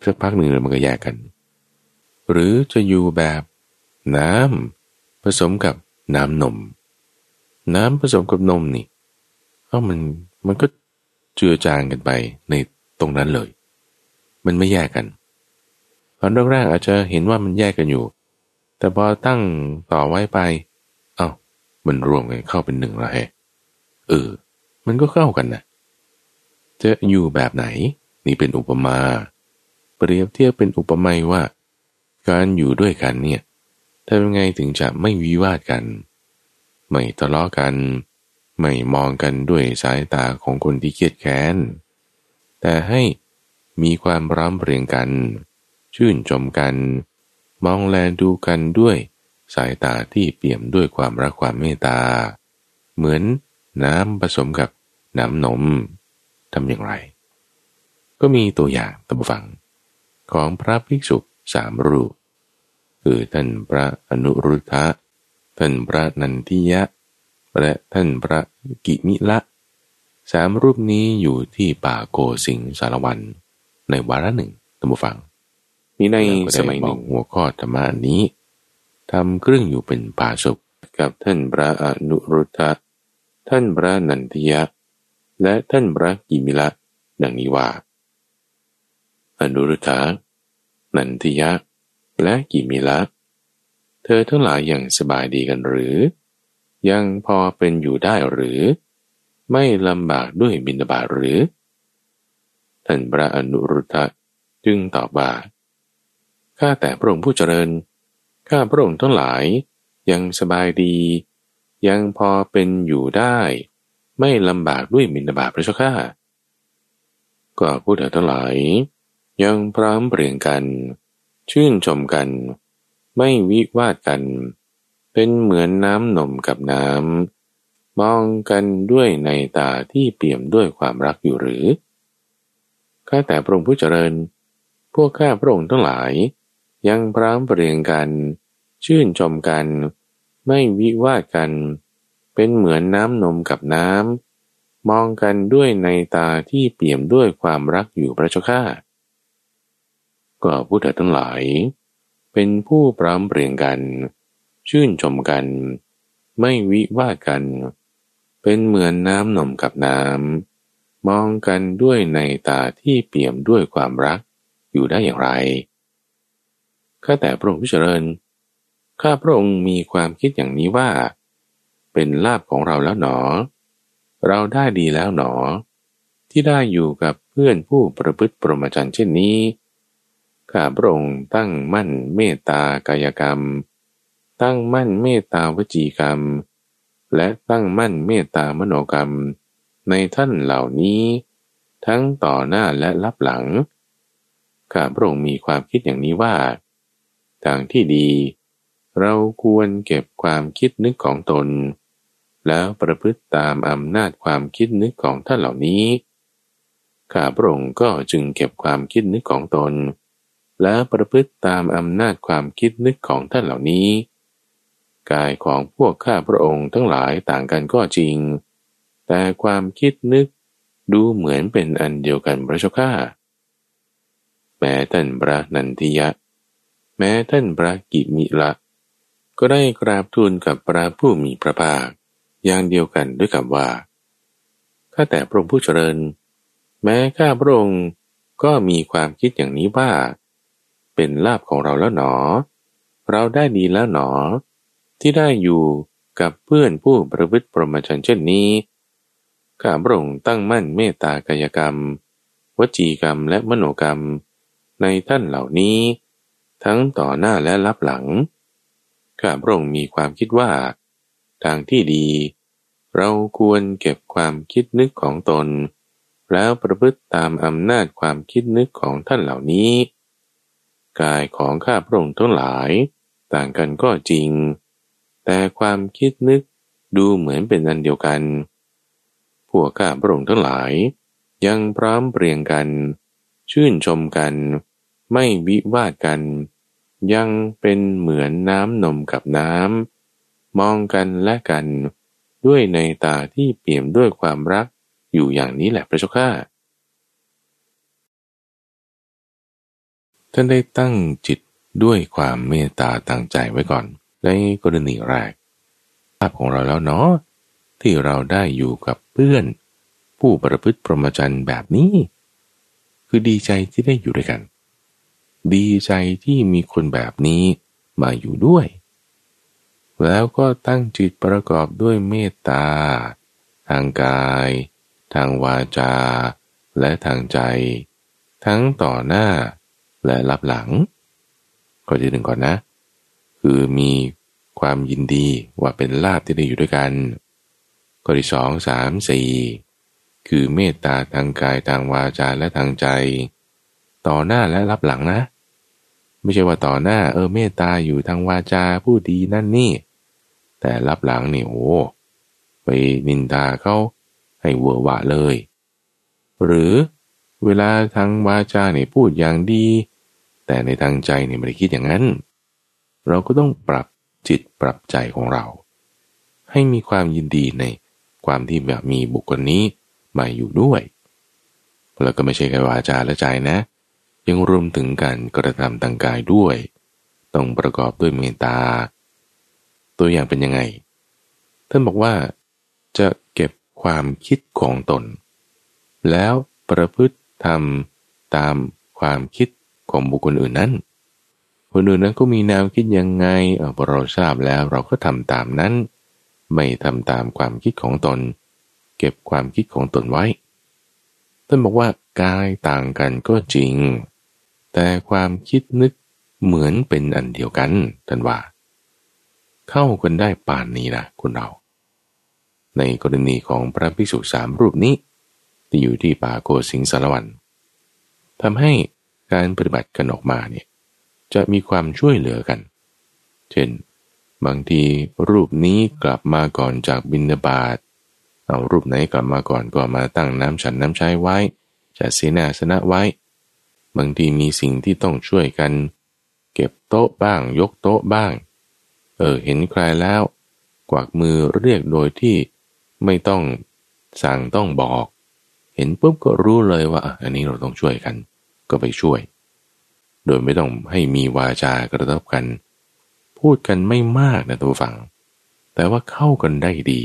สักพักหนึ่งเลยมันก็แยกกัน หรือจะอยู่แบบน้ำผสมกับน้ำนม น้ำผสมกับนมนี่เอ้ามันมันก็เจือจางกันไปในตรงนั้นเลย มันไม่แยกกัน ตอนแรกๆอาจจะเห็นว่ามันแยกกันอยู่ แต่พอตั้งต่อไว้ไป เอา้ามันรวมกันเข้าเป็นหนึ่งแล้วฮะเออ มันก็เข้ากันนะจะอยู่แบบไหน นี่เป็นอุปมา เปรียบเทียบเป็นอุปมาว่า การอยู่ด้วยกันเนี่ยทำยังไงถึงจะไม่วิวาทกัน ไม่ทะเลาะกัน ไม่มองกันด้วยสายตาของคนที่เครียดแค้น แต่ให้ มีความร้อมเรียงกัน ชื่นชมกัน มองแลดูกันด้วยสายตาที่เปี่ยมด้วยความรักความเมตตา เหมือนน้ำผสมกับน้ำนมทำอย่างไร ก็มีตัวอย่างตบฟัง ของพระภิกษุสามรูป คือท่านพระอนุรุทธะ ท่านพระนันทิยะ และท่านพระกิมิละ สามรูปนี้อยู่ที่ป่าโกสิงสารวัน ในวาระหนึ่งตบฟัง มีในสมัยหนึ่งหัวข้อธรรมานี้ทำเครื่องอยู่เป็นผาสุกกับท่านพระอนุรุทธะท่านพระนันทิยะ และท่านพระกิมิละดังนี้ว่า อนุรุทธะนันทิยะ และกิมิละเธอทั้งหลายยังสบายดีกันหรือ ยังพอเป็นอยู่ได้หรือ ไม่ลำบากด้วยบินบาหรือ ท่านพระอนุรุทธะจึงตอบว่าข้าแต่พระองค์ผู้เจริญ ข้าพระองค์ทั้งหลายยังสบายดี ยังพอเป็นอยู่ได้ ไม่ลำบากด้วยมินบาพระเจ้าข้าก็ผู้เถิดทั้งหลาย ยังพร้อมเปลี่ยนกัน ชื่นชมกัน ไม่วิวาดกัน เป็นเหมือนน้ำนมกับน้ำมองกันด้วยในตาที่เปี่ยมด้วยความรักอยู่หรือ ข้าแต่พระองค์ผู้เจริญ พวกข้าพระองค์ทั้งหลาย ยังพร้อมเปลี่ยนกัน ชื่นชมกัน ไม่วิวาดกัน เป็นเหมือนน้ำนมกับน้ำ มองกันด้วยในตาที่เปี่ยมด้วยความรักอยู่พระเจ้าข้าก็ผู้เถิดทั้งหลาย เป็นผู้พร้อมเปลี่ยนกัน ชื่นชมกัน ไม่วิวาดกัน เป็นเหมือนน้ำนมกับน้ำ มองกันด้วยในตาที่เปี่ยมด้วยความรักอยู่ได้อย่างไร ข้าแต่พระองค์ผู้เจริญ ข้าพระองค์มีความคิดอย่างนี้ว่า เป็นลาบของเราแล้วหนอ เราได้ดีแล้วหนอ ที่ได้อยู่กับเพื่อนผู้ประพฤติปรมจันเช่นนี้ ข้าพระองค์ตั้งมั่นเมตตากายกรรม ตั้งมั่นเมตตาวจีกรรม และตั้งมั่นเมตตามโนกรรม ในท่านเหล่านี้ ทั้งต่อหน้าและรับหลังข้าพระองค์มีความคิดอย่างนี้ว่า ทางที่ดี เราควรเก็บความคิดนึกของตน แล้วประพฤติตามอำนาจความคิดนึกของท่านเหล่านี้ข้าพระองค์ก็จึงเก็บความคิดนึกของตน แล้วประพฤติตามอำนาจความคิดนึกของท่านเหล่านี้ กายของพวกข้าพระองค์ทั้งหลายต่างกันก็จริง แต่ความคิดนึกดูเหมือนเป็นอันเดียวกันพระเจ้าข้าแม้ท่านพระนันทิยะ แม้ท่านพระกิมิละ ก็ได้กราบทูลกับพระผู้มีพระภาคอย่างเดียวกันด้วยคำว่าข้าแต่พระองค์ผู้เจริญ แม้ข้าพระองค์ก็มีความคิดอย่างนี้ว่า เป็นลาบของเราแล้วหนอ เราได้ดีแล้วหนอ ที่ได้อยู่กับเพื่อนผู้ประพฤติปรมจันเช่นนี้ ข้าพระองค์ตั้งมั่นเมตตากายกรรม วจีกรรมและมโนกรรม ในท่านเหล่านี้ ทั้งต่อหน้าและรับหลัง ข้าพระองค์มีความคิดว่า ทางที่ดี เราควรเก็บความคิดนึกของตน แล้วประพฤติตามอำนาจความคิดนึกของท่านเหล่านี้ กายของข้าพระองค์ทั้งหลาย ต่างกันก็จริง แต่ความคิดนึกดูเหมือนเป็นอันเดียวกันพ วกข้าพระองค์ทั้งหลาย ยังพร้อมเปลี่ยงกัน ชื่นชมกัน ไม่วิวาดกัน ยังเป็นเหมือนน้ำนมกับน้ำ มองกันและกัน ด้วยในตาที่เปี่ยมด้วยความรักอยู่อย่างนี้แหละพระเจ้าข้าท่านได้ตั้งจิตด้วยความเมตตาตั้งใจไว้ก่อน ในกรณีแรกภาพของเราแล้วเนาะ ที่เราได้อยู่กับเพื่อน ผู้ประพฤติพรหมจรรย์แบบนี้ คือดีใจที่ได้อยู่ด้วยกัน ดีใจที่มีคนแบบนี้มาอยู่ด้วย แล้วก็ตั้งจิตประกอบด้วยเมตตา ทางกาย ทางวาจา และทางใจ ทั้งต่อหน้าและรับหลังก็ที่หนึ่งก่อนนะ คือมีความยินดีว่าเป็นลาบที่ได้อยู่ด้วยกัน ข้อที่สองสามสี่คือเมตตาทางกายทางวาจาและทางใจ ต่อหน้าและรับหลังนะ ไม่ใช่ว่าต่อหน้าเออเมตตาอยู่ทางวาจาผู้ดีนั่นนี่ แต่รับหลังนี่โอ้ไปนินทาเขาให้เวอร์วะเลย หรือเวลาทางวาจาเนี่ยพูดอย่างดี แต่ในทางใจเนี่ยไม่ได้คิดอย่างนั้น เราก็ต้องปรับจิตปรับใจของเรา ให้มีความยินดีใน ความที่แบบมีบุคคลนี้มาอยู่ด้วย แล้วก็ไม่ใช่แค่วาจาและใจนะ ยังรวมถึงการกระทำทางกายด้วย ต้องประกอบด้วยเมตตา ตัวอย่างเป็นยังไง ท่านบอกว่าจะเก็บความคิดของตน แล้วประพฤติทำตามความคิดของบุคคลอื่นนั้นคนอื่นนั้นก็มีแนวคิดยังไงพอเราทราบแล้วเราก็ทำตามนั้น ไม่ทำตามความคิดของตน เก็บความคิดของตนไว้ท่านบอกว่ากายต่างกันก็จริง แต่ความคิดนึกเหมือนเป็นอันเดียวกันท่านว่า เข้ากันได้ป่านนี้นะคุณเรา ในกรณีของพระภิกษุสามรูปนี้ ที่อยู่ที่ป่าโกสิงสารวันทำให้การปฏิบัติกันออกมาเนี่ยจะมีความช่วยเหลือกัน เช่น บางทีรูปนี้กลับมาก่อนจากบินาบาตเอารูปไหนกลับมาก่อนก็มาตั้งน้ำฉันน้ำใช้ไว้จัดเสนาสนะไว้ บางทีมีสิ่งที่ต้องช่วยกัน เก็บโต๊ะบ้าง ยกโต๊ะบ้าง เออเห็นใครแล้ว กวักมือเรียกโดยที่ไม่ต้องสั่งต้องบอก เห็นปุ๊บก็รู้เลยว่าอันนี้เราต้องช่วยกัน ก็ไปช่วย โดยไม่ต้องให้มีวาจากระทบกัน พูดกันไม่มากนะตัวฟัง แต่ว่าเข้ากันได้ดี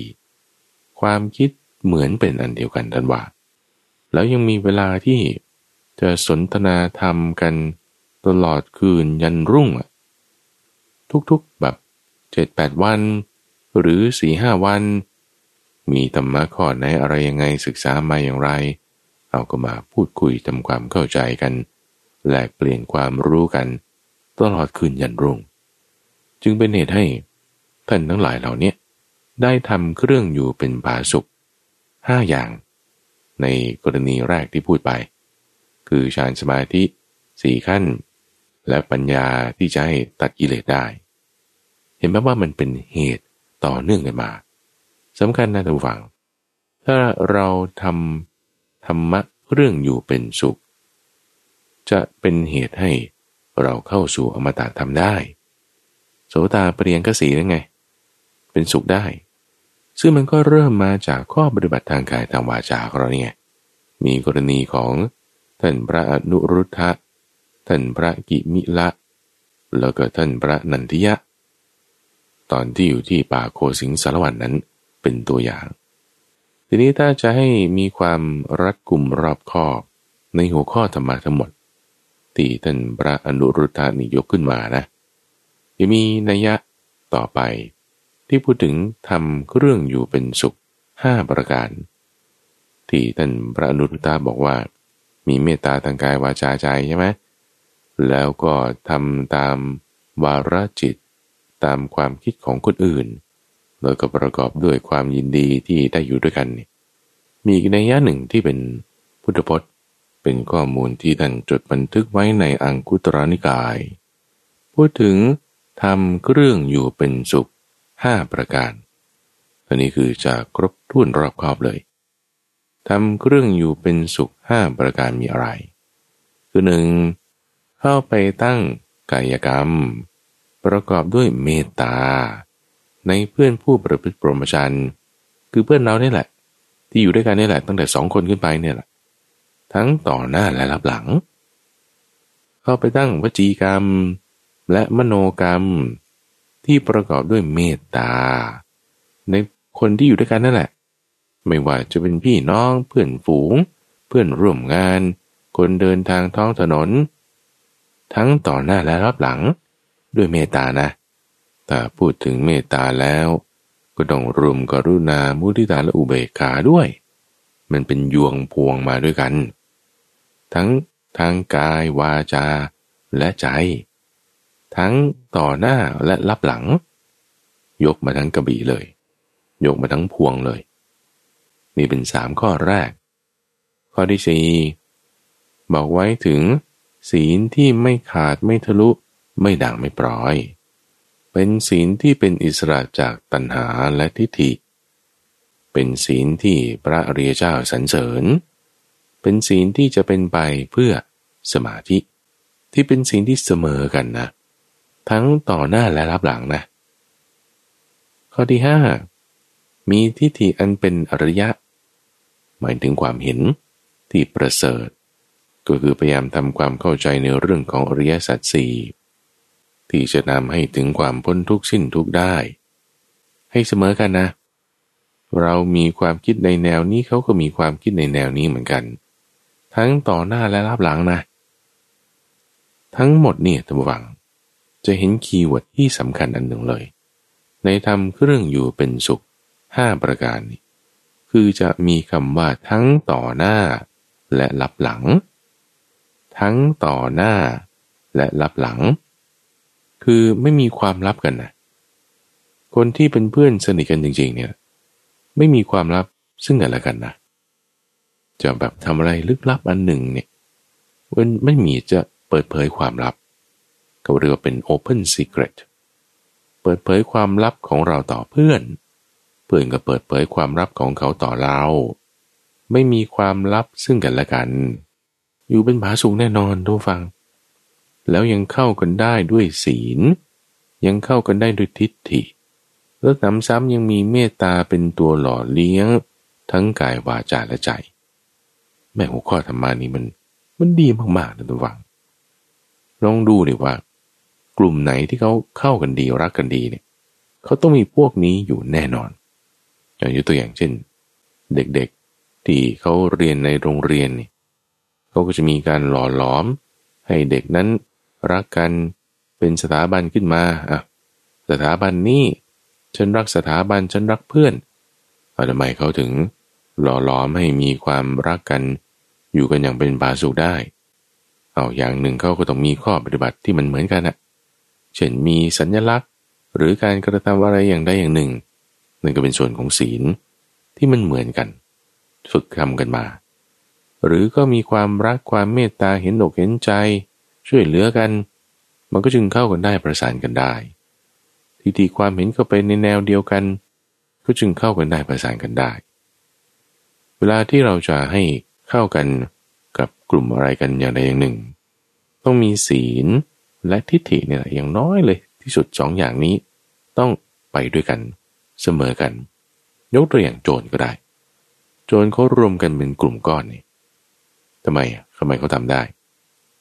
ความคิดเหมือนเป็นอันเดียวกันทันว่า แล้วยังมีเวลาที่จะสนทนาธรรมกันตลอดคืนยันรุ่ง ทุกๆแบบเจ็ดแปดวัน หรือสี่ห้าวัน มีธรรมะข้อไหนอะไรยังไงศึกษามาอย่างไร เอาก็มาพูดคุยทำความเข้าใจกันแลกเปลี่ยนความรู้กัน ตลอดคืนยันรุ่ง จึงเป็นเหตุให้ท่านทั้งหลายเหล่านี้ได้ทำเครื่องอยู่เป็นบาสุขห้าอย่าง ในกรณีแรกที่พูดไป คือฌานสมาธิสี่ขั้น และปัญญาที่จะให้ตัดกิเลสได้ เห็นไหมว่ามันเป็นเหตุต่อเนื่องกันมาสำคัญนะทุกฝัง ถ้าเราทำธรรมะเรื่องอยู่เป็นสุข จะเป็นเหตุให้เราเข้าสู่อมตะทำได้ โสตาเปลี่ยนกสีได้ไง เป็นสุขได้ ซึ่งมันก็เริ่มมาจากข้อปฏิบัติทางกายทางวาจาของเราเนี่ยมีกรณีของท่านพระอนุรุทธะท่านพระกิมิละ แล้วก็ท่านพระนันทิยะ ตอนที่อยู่ที่ป่าโคสิงสารวันนั้นเป็นตัวอย่าง ทีนี้ถ้าจะให้มีความรัดกุมรอบคอบในหัวข้อธรรมะทั้งหมด ที่ท่านพระอนุรุทธะนี่ยกขึ้นมานะ จะมีนัยยะต่อไป ที่พูดถึงทำเรื่องอยู่เป็นสุขห้าประการ ที่ท่านพระอนุรุตตาบอกว่า มีเมตตาทางกายวาจาใจใช่ไหมแล้วก็ทำตามวาระจิต ตามความคิดของคนอื่นโดยก็ประกอบด้วยความยินดีที่ได้อยู่ด้วยกัน มีอีกในย่าหนึ่งที่เป็นพุทธพจน์ เป็นข้อมูลที่ท่านจดบันทึกไว้ในอังคุตรนิกาย พูดถึง ทำเครื่องอยู่เป็นสุขห้าประการอันนี้คือจะครบถ้วนรอบครอบเลยทำเครื่องอยู่เป็นสุขห้าประการมีอะไร คือหนึ่งเข้าไปตั้งกายกรรม ประกอบด้วยเมตตา ในเพื่อนผู้ประพฤติปรมชันคือเพื่อนเราเนี่ยแหละ ที่อยู่ด้วยกันนี่แหละตั้งแต่สองคนขึ้นไปเนี่ยแหละทั้งต่อหน้าและรับหลัง เข้าไปตั้งวจีกรรม และมโนกรรมที่ประกอบด้วยเมตตา ในคนที่อยู่ด้วยกันนั่นแหละ ไม่ว่าจะเป็นพี่น้องเพื่อนฝูง เพื่อนร่วมงาน คนเดินทางท้องถนน ทั้งต่อหน้าและรับหลัง ด้วยเมตตานะถ้าพูดถึงเมตตาแล้ว ก็ต้องรวมกรุณามุทิตาและอุเบกขาด้วย มันเป็นยวงพวงมาด้วยกัน ทั้งทางกายวาจาและใจ ทั้งต่อหน้าและรับหลัง ยกมาทั้งกระบี่เลย ยกมาทั้งพวงเลย นี่เป็นสามข้อแรก ข้อที่สี่บอกไว้ถึง ศีลที่ไม่ขาดไม่ทะลุไม่ด่างไม่ปล่อย เป็นศีลที่เป็นอิสระจากตัณหาและทิฏฐิ เป็นศีลที่พระอริยเจ้าสรรเสริญ เป็นศีลที่จะเป็นไปเพื่อสมาธิ ที่เป็นศีลที่เสมอกันนะ ทั้งต่อหน้าและรับหลังนะ ข้อที่ห้ามีทิฏฐิอันเป็นอริยะ หมายถึงความเห็นที่ประเสริฐ ก็คือพยายามทำความเข้าใจในเรื่องของอริยสัจสี่ที่จะนำให้ถึงความพ้นทุกข์สิ้นทุกข์ได้ ให้เสมอกันนะ เรามีความคิดในแนวนี้เขาก็มีความคิดในแนวนี้เหมือนกัน ทั้งต่อหน้าและรับหลังนะ ทั้งหมดเนี่ยท่านผู้ฟัง จะเห็น keyword ที่สำคัญอันหนึ่งเลย ในธรรมเครื่องอยู่เป็นสุขห้าประการนี้คือจะมีคำว่าทั้งต่อหน้า และลับหลัง ทั้งต่อหน้า และลับหลัง คือไม่มีความลับกันนะคนที่เป็นเพื่อนสนิทกันจริง ๆ เนี่ย ไม่มีความลับซึ่งกันและกันนะจะแบบทำอะไรลึกลับอันหนึ่งเนี่ยมันไม่มีจะเปิดเผยความลับ เขาเรียกว่าเป็น open secret เปิดเผยความลับของเราต่อเพื่อน เพื่อนก็เปิดเผยความลับของเขาต่อเรา ไม่มีความลับซึ่งกันและกัน อยู่เป็นผาสุกแน่นอนทุกฟัง แล้วยังเข้ากันได้ด้วยศีล ยังเข้ากันได้ด้วยทิฏฐิ แล้วนำซ้ำยังมีเมตตาเป็นตัวหล่อเลี้ยง ทั้งกายวาจาและใจ แม่หัวข้อธรรมานี้มันมันดีมากๆนะทุกฝังลองดูดิว่า กลุ่มไหนที่เขาเข้ากันดีรักกันดีเนี่ยเขาต้องมีพวกนี้อยู่แน่นอน อย่างยกตัวอย่างเช่น เด็กๆที่เขาเรียนในโรงเรียนเนี่ยเขาก็จะมีการหล่อหลอม ให้เด็กนั้นรักกันเป็นสถาบันขึ้นมาอะสถาบันนี้ฉันรักสถาบันฉันรักเพื่อนเอาทำไมเขาถึงหล่อหลอมให้มีความรักกันอยู่กันอย่างเป็นบาสุขได้ เอาอย่างหนึ่งเขาก็ต้องมีข้อปฏิบัติที่มันเหมือนกันอะ เช่นมีสัญลักษณ์ หรือการกระทำอะไรอย่างใดอย่างหนึ่งนั่นก็เป็นส่วนของศีลที่มันเหมือนกัน ฝึกทำกันมา หรือก็มีความรักความเมตตาเห็นอกเห็นใจ ช่วยเหลือกัน มันก็จึงเข้ากันได้ประสานกันได้ทีทีความเห็นก็ไปในแนวเดียวกัน ก็จึงเข้ากันได้ประสานกันได้ เวลาที่เราจะให้เข้ากันกับกลุ่มอะไรกันอย่างใดอย่างหนึ่ง ต้องมีศีล และทิฏฐิเนี่ยอย่างน้อยเลยที่สุดสองอย่างนี้ ต้องไปด้วยกันเสมอกัน ยกตัวอย่างโจรก็ได้ โจรเขารวมกันเป็นกลุ่มก้อนนี่ทำไมอะทำไมเขาทำได้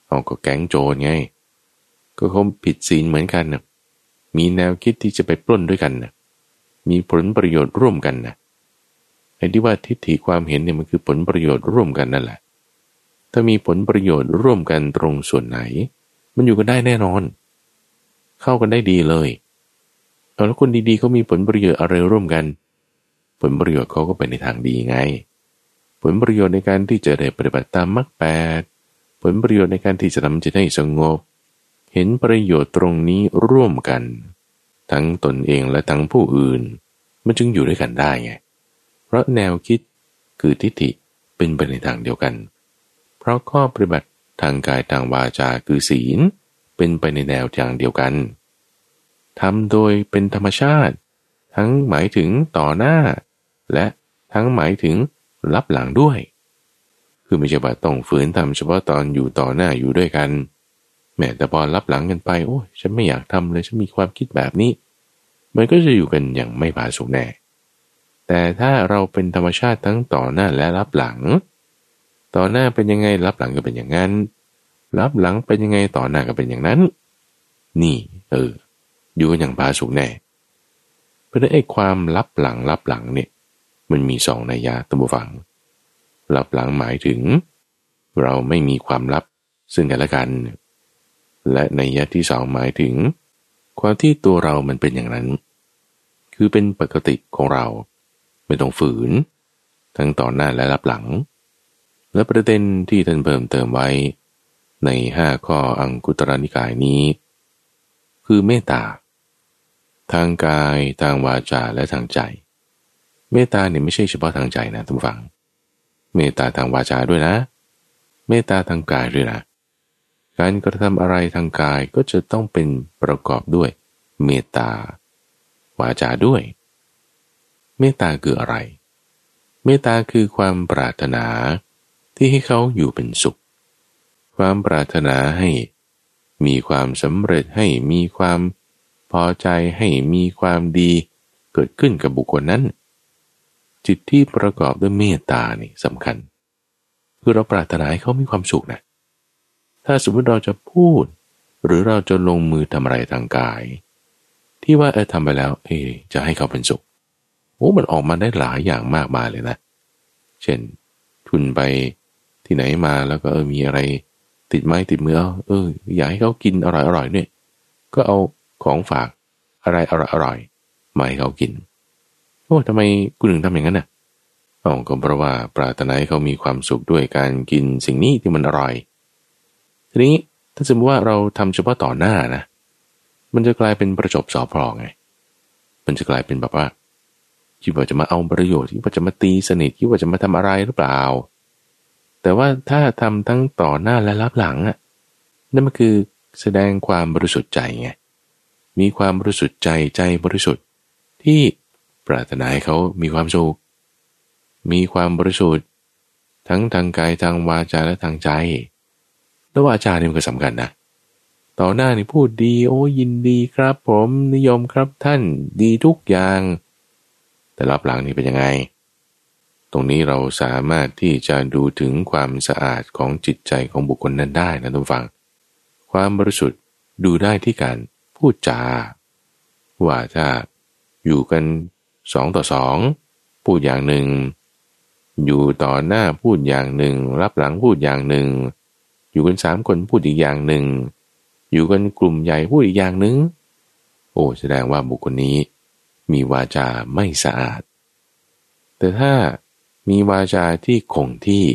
เอาก็แก๊งโจรไง ก็เขาผิดศีลเหมือนกันนะมีแนวคิดที่จะไปปล้นด้วยกันนะมีผลประโยชน์ร่วมกันนะไอ้ที่ว่าทิฏฐิความเห็นเนี่ยมันคือผลประโยชน์ร่วมกันนั่นแหละ ถ้ามีผลประโยชน์ร่วมกันตรงส่วนไหน มันอยู่กันได้แน่นอน เข้ากันได้ดีเลยแล้วคนดีๆเขามีผลประโยชน์อะไรร่วมกัน ผลประโยชน์เขาก็ไปในทางดีไง ผลประโยชน์ในการที่จะได้ปฏิบัติตามมรรคแปดผลประโยชน์ในการที่จะทำจิตให้สงบ เห็นประโยชน์ตรงนี้ร่วมกัน ทั้งตนเองและทั้งผู้อื่น มันจึงอยู่ด้วยกันได้ไง เพราะแนวคิดคือทิฏฐิเป็นไปในทางเดียวกัน เพราะข้อปฏิบัติ ทางกายทางวาจาคือศีล เป็นไปในแนวทางเดียวกันทำโดยเป็นธรรมชาติ ทั้งหมายถึงต่อหน้า และทั้งหมายถึงรับหลังด้วย คือไม่ใช่ว่าต้องฝืนทำเฉพาะตอนอยู่ต่อหน้าอยู่ด้วยกัน แม้แต่พอรับหลังกันไปโอ้ยฉันไม่อยากทำเลยฉันมีความคิดแบบนี้ มันก็จะอยู่กันอย่างไม่ผาสุกแน่แต่ถ้าเราเป็นธรรมชาติทั้งต่อหน้าและรับหลัง ต่อหน้าเป็นยังไงรับหลังก็เป็นอย่างนั้น รับหลังเป็นยังไงต่อหน้าก็เป็นอย่างนั้น นี่ เออ อยู่กันอย่างผาสุกแน่ เพราะนั้นไอ้ความรับหลังรับหลังเนี่ย มันมีสองนัยยะตัมบูฟังลับหลังหมายถึง เราไม่มีความลับซึ่งกันและกัน และในยะที่สองหมายถึง ความที่ตัวเรามันเป็นอย่างนั้น คือเป็นปกติของเรา ไม่ต้องฝืน ทั้งต่อหน้าและรับหลัง และประเด็นที่ท่านเพิ่มเติมไว้ ในห้าข้ออังคุตรนิกายนี้ คือเมตตา ทางกายทางวาจาและทางใจ เมตตาเนี่ยไม่ใช่เฉพาะทางใจนะทุกฝัง เมตตาทางวาจาด้วยนะ เมตตาทางกายด้วยนะการกระทำอะไรทางกายก็จะต้องเป็นประกอบด้วย เมตตาวาจาด้วย เมตตาคืออะไร เมตตาคือความปรารถนา ที่ให้เขาอยู่เป็นสุข ความปรารถนาให้ มีความสำเร็จให้มีความพอใจให้มีความดีเกิดขึ้นกับบุคคลนั้น จิตที่ประกอบด้วยเมตตานี่สำคัญ คือเราปรารถนาให้เขามีความสุขนะถ้าสมมติเราจะพูด หรือเราจะลงมือทำอะไรทางกาย ที่ว่าเออทำไปแล้ว เอจะให้เขาเป็นสุขโอ้มันออกมาได้หลายอย่างมากมายเลยนะ เช่น ทุนไป ที่ไหนมาแล้วก็เออมีอะไร ติดไม้ติดมือเออ อยากให้เขากินอร่อยอร่อยเนี่ย ก็เอาของฝากอะไรอร่อยอร่อยมาให้เขากินโอ้ทำไมกูถึงทำอย่างนั้นน่ะอ๋อก็เพราะว่าปรารถนาให้เขามีความสุขด้วยการกินสิ่งนี้ที่มันอร่อย ทีนี้ถ้าสมมติว่าเราทำเฉพาะต่อหน้านะ มันจะกลายเป็นประจบสอพรองไง มันจะกลายเป็นแบบว่าคิดว่าจะมาเอาประโยชน์คิดว่าจะมาตีสนิทคิดว่าจะมาทำอะไรหรือเปล่า แต่ว่าถ้าทำทั้งต่อหน้าและรับหลังอะนั่นมันคือแสดงความบริสุทธิ์ใจไงมีความบริสุทธิ์ใจใจบริสุทธิ์ที่ปรารถนาให้เขามีความสุขมีความบริสุทธิ์ทั้งทางกายทางวาจาและทางใจแล้ววาจาเนี่ยมันก็สำคัญนะต่อหน้านี่พูดดีโอ้ยินดีครับ ผมนิยมครับท่านดีทุกอย่าง แต่รับหลังนี่เป็นยังไง ตรงนี้เราสามารถที่จะดูถึงความสะอาดของจิตใจของบุคคลนั้นได้นะทุกฝัง ความบริสุทธิ์ดูได้ที่การพูดจา ว่าถ้าอยู่กันสองต่อสองพูดอย่างหนึ่ง อยู่ต่อหน้าพูดอย่างหนึ่ง รับหลังพูดอย่างหนึ่ง อยู่กันสามคนพูดอีกอย่างหนึ่ง อยู่กันกลุ่มใหญ่พูดอีกอย่างหนึ่ง โอ้แสดงว่าบุคคลนี้มีวาจาไม่สะอาด แต่ถ้า มีวาจาที่คงที่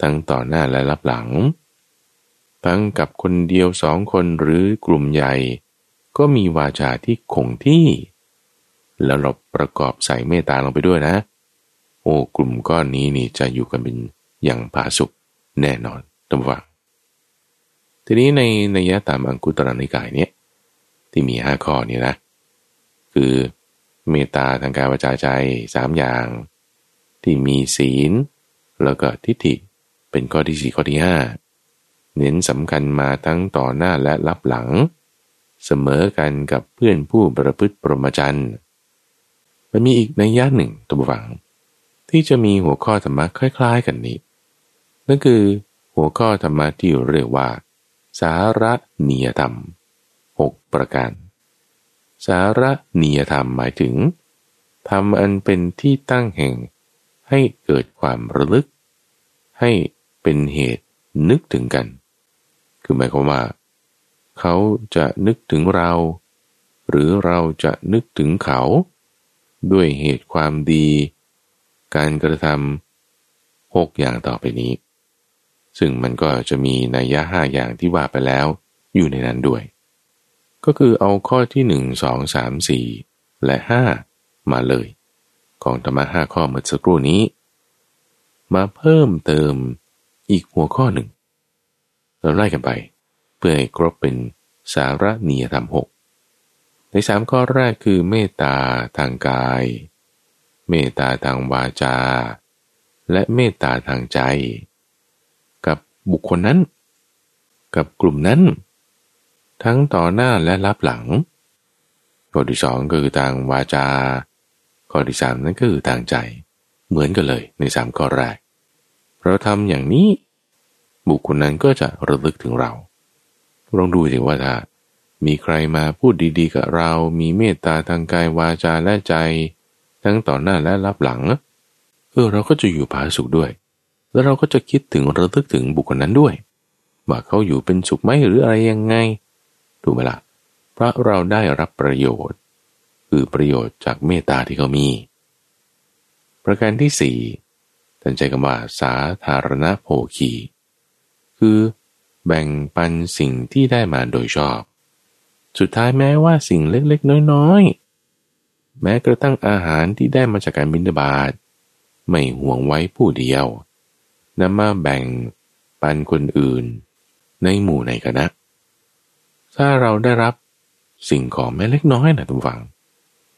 ทั้งต่อหน้าและรับหลัง ทั้งกับคนเดียวสองคนหรือกลุ่มใหญ่ ก็มีวาจาที่คงที่ แล้วเราประกอบใส่เมตตาลงไปด้วยนะ โอ้กลุ่มก้อนนี้นี่จะอยู่กันเป็นอย่างผาสุกแน่นอนตำวังทีนี้ในในยะตามอังคุตรนิกายเนี่ยที่มีห้าข้อนี่นะ คือเมตตาทางกายวาจาใจสามอย่าง ที่มีศีล แล้วก็ทิฏฐิเป็นข้อที่สี่ข้อที่ห้าเน้นสำคัญมาทั้งต่อหน้าและรับหลัง เสมอกันกับเพื่อนผู้ประพฤติปรมจันทร์มันมีอีกในย่าหนึ่งตัวฝัง ที่จะมีหัวข้อธรรมะคล้าย ๆ กันนี้นั่นคือหัวข้อธรรมะที่เรียกว่า สาระเนียธรรมหกประการ สาระเนียธรรมหมายถึงทำอันเป็นที่ตั้งแห่ง ให้เกิดความระลึก ให้เป็นเหตุนึกถึงกัน คือหมายความว่า เขาจะนึกถึงเรา หรือเราจะนึกถึงเขา ด้วยเหตุความดี การกระทำหกอย่างต่อไปนี้ ซึ่งมันก็จะมีนัยยะห้าอย่างที่ว่าไปแล้วอยู่ในนั้นด้วย ก็คือเอาข้อที่หนึ่งสองสามสี่และห้ามาเลย ของธรรมะห้าข้อเมื่อสักครู่นี้ มาเพิ่มเติมอีกหัวข้อหนึ่ง เราไล่กันไป เพื่อให้ครบเป็นสาระเนียธรรมหกในสามข้อแรกคือเมตตาทางกาย เมตตาทางวาจา และเมตตาทางใจ กับุคคลนั้น กับกลุ่มนั้น ทั้งต่อหน้าและรับหลังข้อที่สองก็คือทางวาจา ข้อที่สามนั้นก็คือทางใจ เหมือนกันเลยในสามข้อแรก เราทำอย่างนี้ บุคคลนั้นก็จะระลึกถึงเราลองดูสิว่าถ้ามีใครมาพูดดีๆ กับเรา มีเมตตาทางกายวาจาและใจ ทั้งต่อหน้าและรับหลัง เออเราก็จะอยู่ผาสุขด้วย แล้วเราก็จะคิดถึงระลึกถึงบุคคลนั้นด้วย ว่าเขาอยู่เป็นสุขไหมหรืออะไรยังไง ถูกไหมละ่ะเพเพราะเราได้รับประโยชน์ คือประโยชน์จากเมตตาที่เขามี ประการที่สี่ท่านใจคำว่าสาธารณโภคี คือแบ่งปันสิ่งที่ได้มาโดยชอบ สุดท้ายแม้ว่าสิ่งเล็กๆ น้อยๆ แม้กระทั่งอาหารที่ได้มาจากการบินบาตไม่ห่วงไว้ผู้เดียวนำมาแบ่งปันคนอื่น ในหมู่ในคณะถ้าเราได้รับสิ่งของแม้เล็กน้อยนะทุกฝัง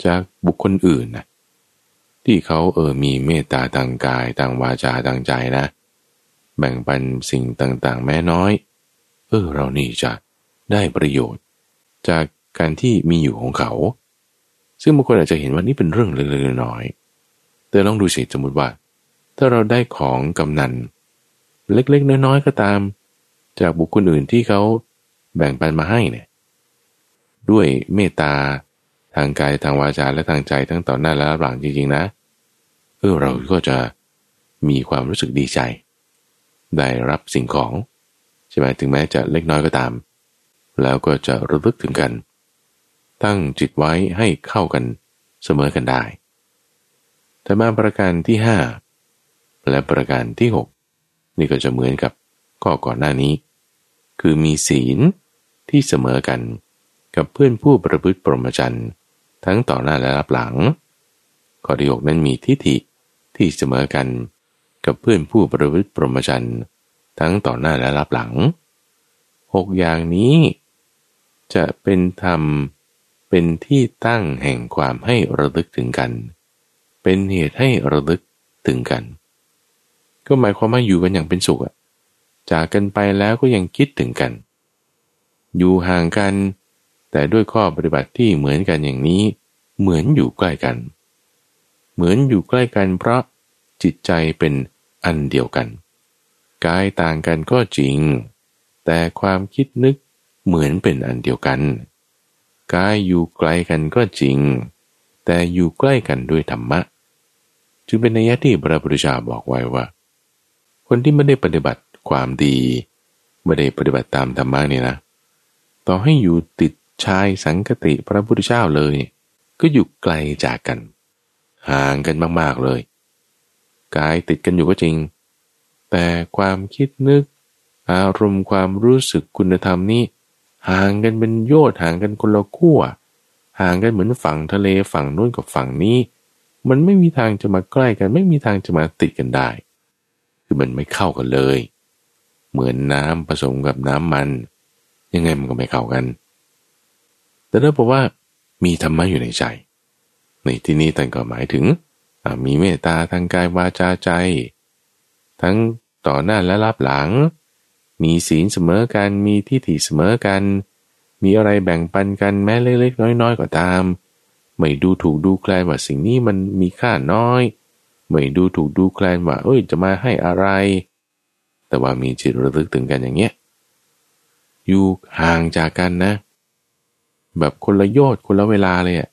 จากบุคคลอื่นนะที่เขาเออมีเมตตาทางกายทางวาจาทางใจนะ แบ่งปันสิ่งต่างๆ แม้น้อย เออเรานี่จะได้ประโยชน์ จากการที่มีอยู่ของเขา ซึ่งบางคนอาจจะเห็นว่านี่เป็นเรื่องเล็กๆน้อยๆแต่ลองดูสิสมมติว่า ถ้าเราได้ของกำนัน เล็กๆ น้อยๆก็ตาม จากบุคคลอื่นที่เขาแบ่งปันมาให้เนี่ย ด้วยเมตตา ทางกายทางวาจาและทางใจทั้งต่อหน้าและหลังจริงๆนะเออเราก็จะมีความรู้สึกดีใจ ได้รับสิ่งของใช่ไหมถึงแม้จะเล็กน้อยก็ตาม แล้วก็จะระลึกถึงกัน ตั้งจิตไว้ให้เข้ากันเสมอกันได้แต่มาประการที่ห้าและประการที่หกนี่ก็จะเหมือนกับข้อก่อนหน้านี้ คือมีศีลที่เสมอกันกับเพื่อนผู้ประพฤติปรมจันทร์ ทั้งต่อหน้าและรับหลัง ข้อที่หกนั้นมีทิฏฐิที่เสมอกันกับเพื่อนผู้ประพฤติปรมจันทร์ทั้งต่อหน้าและรับหลังหกอย่างนี้ จะเป็นธรรมเป็นที่ตั้งแห่งความให้ระลึกถึงกัน เป็นเหตุให้ระลึกถึงกัน ก็หมายความว่าอยู่กันอย่างเป็นสุขอะจากกันไปแล้วก็ยังคิดถึงกัน อยู่ห่างกัน แต่ด้วยข้อปฏิบัติที่เหมือนกันอย่างนี้ เหมือนอยู่ใกล้กัน เหมือนอยู่ใกล้กันเพราะจิตใจเป็นอันเดียวกัน กายต่างกันก็จริง แต่ความคิดนึกเหมือนเป็นอันเดียวกันกายอยู่ไกลกันก็จริง แต่อยู่ใกล้กันด้วยธรรมะ จึงเป็นนัยที่พระพุทธเจ้าบอกไว้ว่า คนที่ไม่ได้ปฏิบัติความดี ไม่ได้ปฏิบัติตามธรรมะเนี่ยนะ ต่อให้อยู่ติด ชายสังกติพระพุทธเจ้าเลย ก็อยู่ไกลจากกัน ห่างกันมากๆเลย กายติดกันอยู่ก็จริง แต่ความคิดนึก อารมณ์ความรู้สึกคุณธรรมนี่ห่างกันเป็นโยชน์ห่างกันคนละขั้วห่างกันเหมือนฝั่งทะเลฝั่งนู้นกับฝั่งนี้ มันไม่มีทางจะมาใกล้กัน ไม่มีทางจะมาติดกันได้ คือมันไม่เข้ากันเลย เหมือนน้ำผสมกับน้ำมัน ยังไงมันก็ไม่เข้ากัน แต่ถ้าบอกว่ามีธรรมะอยู่ในใจ ในที่นี้ท่านก็หมายถึง มีเมตตาทางกายวาจาใจ ทั้งต่อหน้าและรับหลัง มีศีลเสมอกัน มีทิฏฐิเสมอกัน มีอะไรแบ่งปันกันแม้เล็กๆ น้อยๆ ก็ตาม ไม่ดูถูกดูแคลนว่าสิ่งนี้มันมีค่าน้อย ไม่ดูถูกดูแคลนว่า เอ้ยจะมาให้อะไร แต่ว่ามีจิตระลึกถึงกันอย่างเงี้ย อยู่ห่างจากกันนะ แบบคนละโยชน์คนละเวลาเลยอะ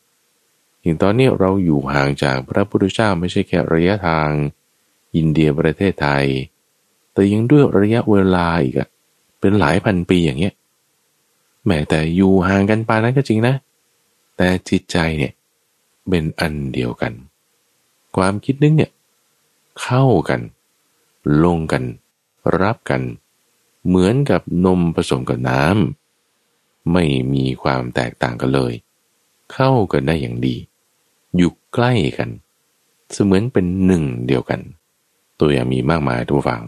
อย่างตอนนี้เราอยู่ห่างจากพระพุทธเจ้าไม่ใช่แค่ระยะทาง อินเดียประเทศไทย แต่ยังด้วยระยะเวลาอีกอะเป็นหลายพันปีอย่างเงี้ยแม้แต่อยู่ห่างกันปานนั้นก็จริงนะ แต่จิตใจเนี่ยเป็นอันเดียวกัน ความคิดนึกเนี่ยเข้ากัน ลงกัน รับกัน เหมือนกับนมผสมกับน้ำ ไม่มีความแตกต่างกันเลย เข้ากันได้อย่างดี อยู่ใกล้กัน เสมือนเป็นหนึ่งเดียวกัน ตัวอย่างมีมากมายทุกฝั่ง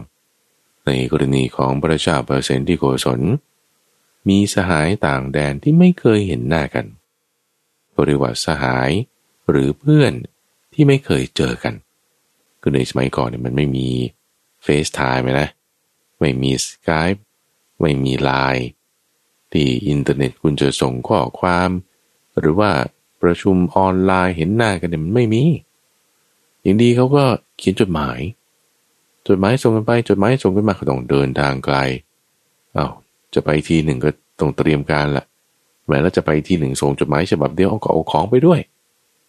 ในกรณีของพระเจ้าเปอร์เซนที่โกศล มีสหายต่างแดนที่ไม่เคยเห็นหน้ากัน บริวารสหายหรือเพื่อนที่ไม่เคยเจอกันคือในสมัยก่อนเนี่ยมันไม่มี FaceTime นะ ไม่มี Skype ไม่มีไลน์ ที่อินเทอร์เน็ตคุณจะส่งข้อความ หรือว่าประชุมออนไลน์เห็นหน้ากันเนี่ยมันไม่มี อย่างดีเขาก็เขียนจดหมาย จดหมายส่งกันไป จดหมายส่งกันมาเขาต้องเดินทางไกลอ้าวจะไปทีหนึ่งก็ต้องเตรียมการละแม้แล้วจะไปทีหนึ่งส่งจดหมายฉบับเดียวเอาก็เอาของไปด้วย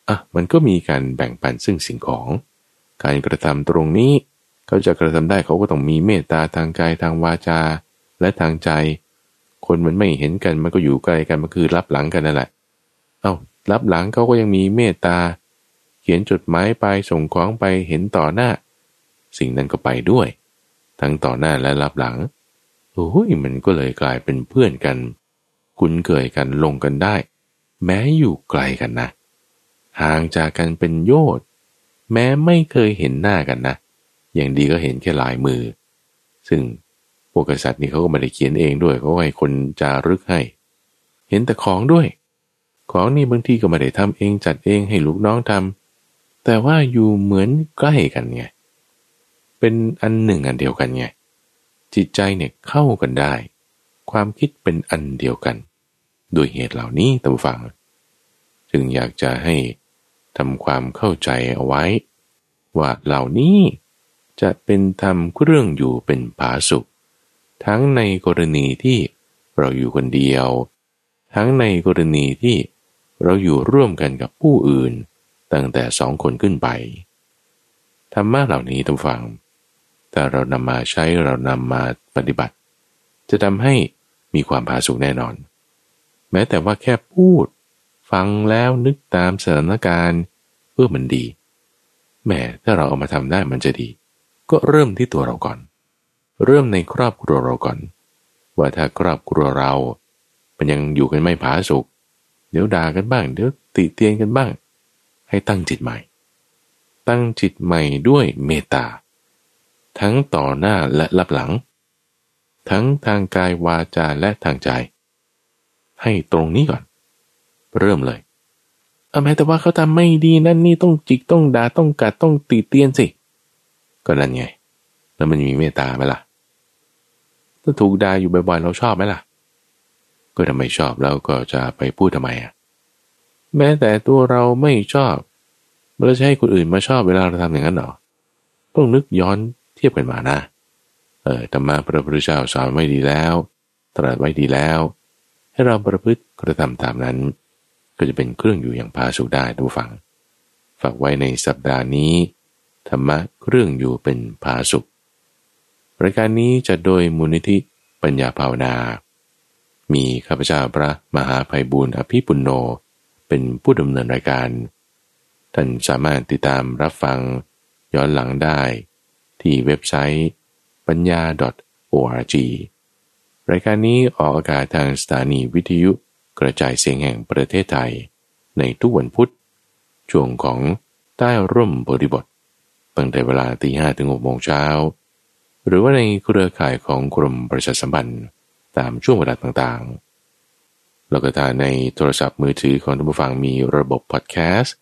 อะมันก็มีการแบ่งปันซึ่งสิ่งของ การกระทำตรงนี้ เขาจะกระทำได้เขาก็ต้องมีเมตตาทางกายทางวาจา และทางใจ คนมันไม่เห็นกันมันก็อยู่ไกลกันมันคือรับหลังกันนั่นแหละ เอา้ารับหลังเขาก็ยังมีเมตตา เขียนจดหมายไปส่งของไปเห็นต่อหน้า สิ่งนั้นก็ไปด้วย ทั้งต่อหน้าและรับหลังโอ้ยมันก็เลยกลายเป็นเพื่อนกัน คุ้นเคยกันลงกันได้ แม้อยู่ไกลกันนะห่างจากกันเป็นโยชน์แม้ไม่เคยเห็นหน้ากันนะ อย่างดีก็เห็นแค่ลายมือ ซึ่ง พวกกษัตริย์นี่เขาก็ไม่ได้เขียนเองด้วยเขาให้คนจารึกให้ เห็นแต่ของด้วย ของนี่บางทีก็ไม่ได้ทำเองจัดเองให้ลูกน้องทำแต่ว่าอยู่เหมือนใกล้กันไงเป็นอันหนึ่งอันเดียวกันไงจิตใจเนี่ยเข้ากันได้ ความคิดเป็นอันเดียวกัน โดยเหตุเหล่านี้ตามฟัง จึงอยากจะให้ทำความเข้าใจเอาไว้ ว่าเหล่านี้จะเป็นธรรมเครื่องอยู่เป็นผาสุข ทั้งในกรณีที่เราอยู่คนเดียว ทั้งในกรณีที่เราอยู่ร่วมกันกับผู้อื่น ตั้งแต่สองคนขึ้นไปธรรมะเหล่านี้ทำฟัง แต่เรานำมาใช้เรานำมาปฏิบัติ จะทำให้มีความผาสุกแน่นอน แม้แต่ว่าแค่พูด ฟังแล้วนึกตามสถานการณ์เพื่อมันดีแหมถ้าเราเอามาทำได้มันจะดี ก็เริ่มที่ตัวเราก่อน เริ่มในครอบครัวเราก่อน ว่าถ้าครอบครัวเรา มันยังอยู่กันไม่ผาสุกเดี๋ยวด่ากันบ้าง เดี๋ยวติเตียนกันบ้าง ให้ตั้งจิตใหม่ ตั้งจิตใหม่ด้วยเมตตา ทั้งต่อหน้าและรับหลัง ทั้งทางกายวาจาและทางใจ ให้ตรงนี้ก่อน เริ่มเลยเอาแม้แต่ว่าเขาทำไม่ดีนั่นนี่ต้องจิกต้องด่าต้องกัดต้องตีเตียนสิ ก็นั่นไง แล้วมันมีเมตตาไหมล่ะ ถ้าถูกด่าอยู่บ่อยๆ เราชอบไหมล่ะ ก็ทำไมชอบแล้วก็จะไปพูดทำไมอะแม้แต่ตัวเราไม่ชอบเราจะให้คนอื่นมาชอบเวลาเราทำอย่างนั้นหรอต้องนึกย้อนเทียบกันมานะ เออธรรมะพระพุทธเจ้าสอนไว้ดีแล้วตรัสไว้ดีแล้ว ให้เราประพฤติกระทำตามนั้น ก็จะเป็นเครื่องอยู่อย่างพาสุได้ทุกฝัง ฝากไว้ในสัปดาห์นี้ ธรรมะเครื่องอยู่เป็นพาสุข รายการนี้จะโดยมูลนิธิปัญญาภาวนา มีข้าพเจ้าพระมหาภัยบุญอภิปุณโญเป็นผู้ดำเนินรายการ ท่านสามารถติดตามรับฟังย้อนหลังได้ ที่เว็บไซต์ปัญญา .org รายการนี้ออกอากาศทางสถานีวิทยุกระจายเสียงแห่งประเทศไทย ในทุกวันพุธช่วงของใต้ร่มบริบทตั้งแต่เวลาตีห้ถึงหกโมงเช้า หรือว่าในเครือข่ายของกรมประชาสัมพันธ์ตามช่วงเวลาต่างๆ แล้วก็ถ้าในโทรศัพท์มือถือของท่านผู้ฟังมีระบบพอดแคสต์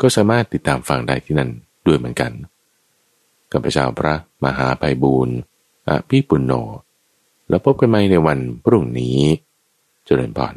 ก็สามารถติดตามฟังได้ที่นั่นด้วยเหมือนกันกับพระเจ้าพระมหาภัยบูรณ์อภิปุณโญแล้วพบกันใหม่ในวันพรุ่งนี้ เจริญพร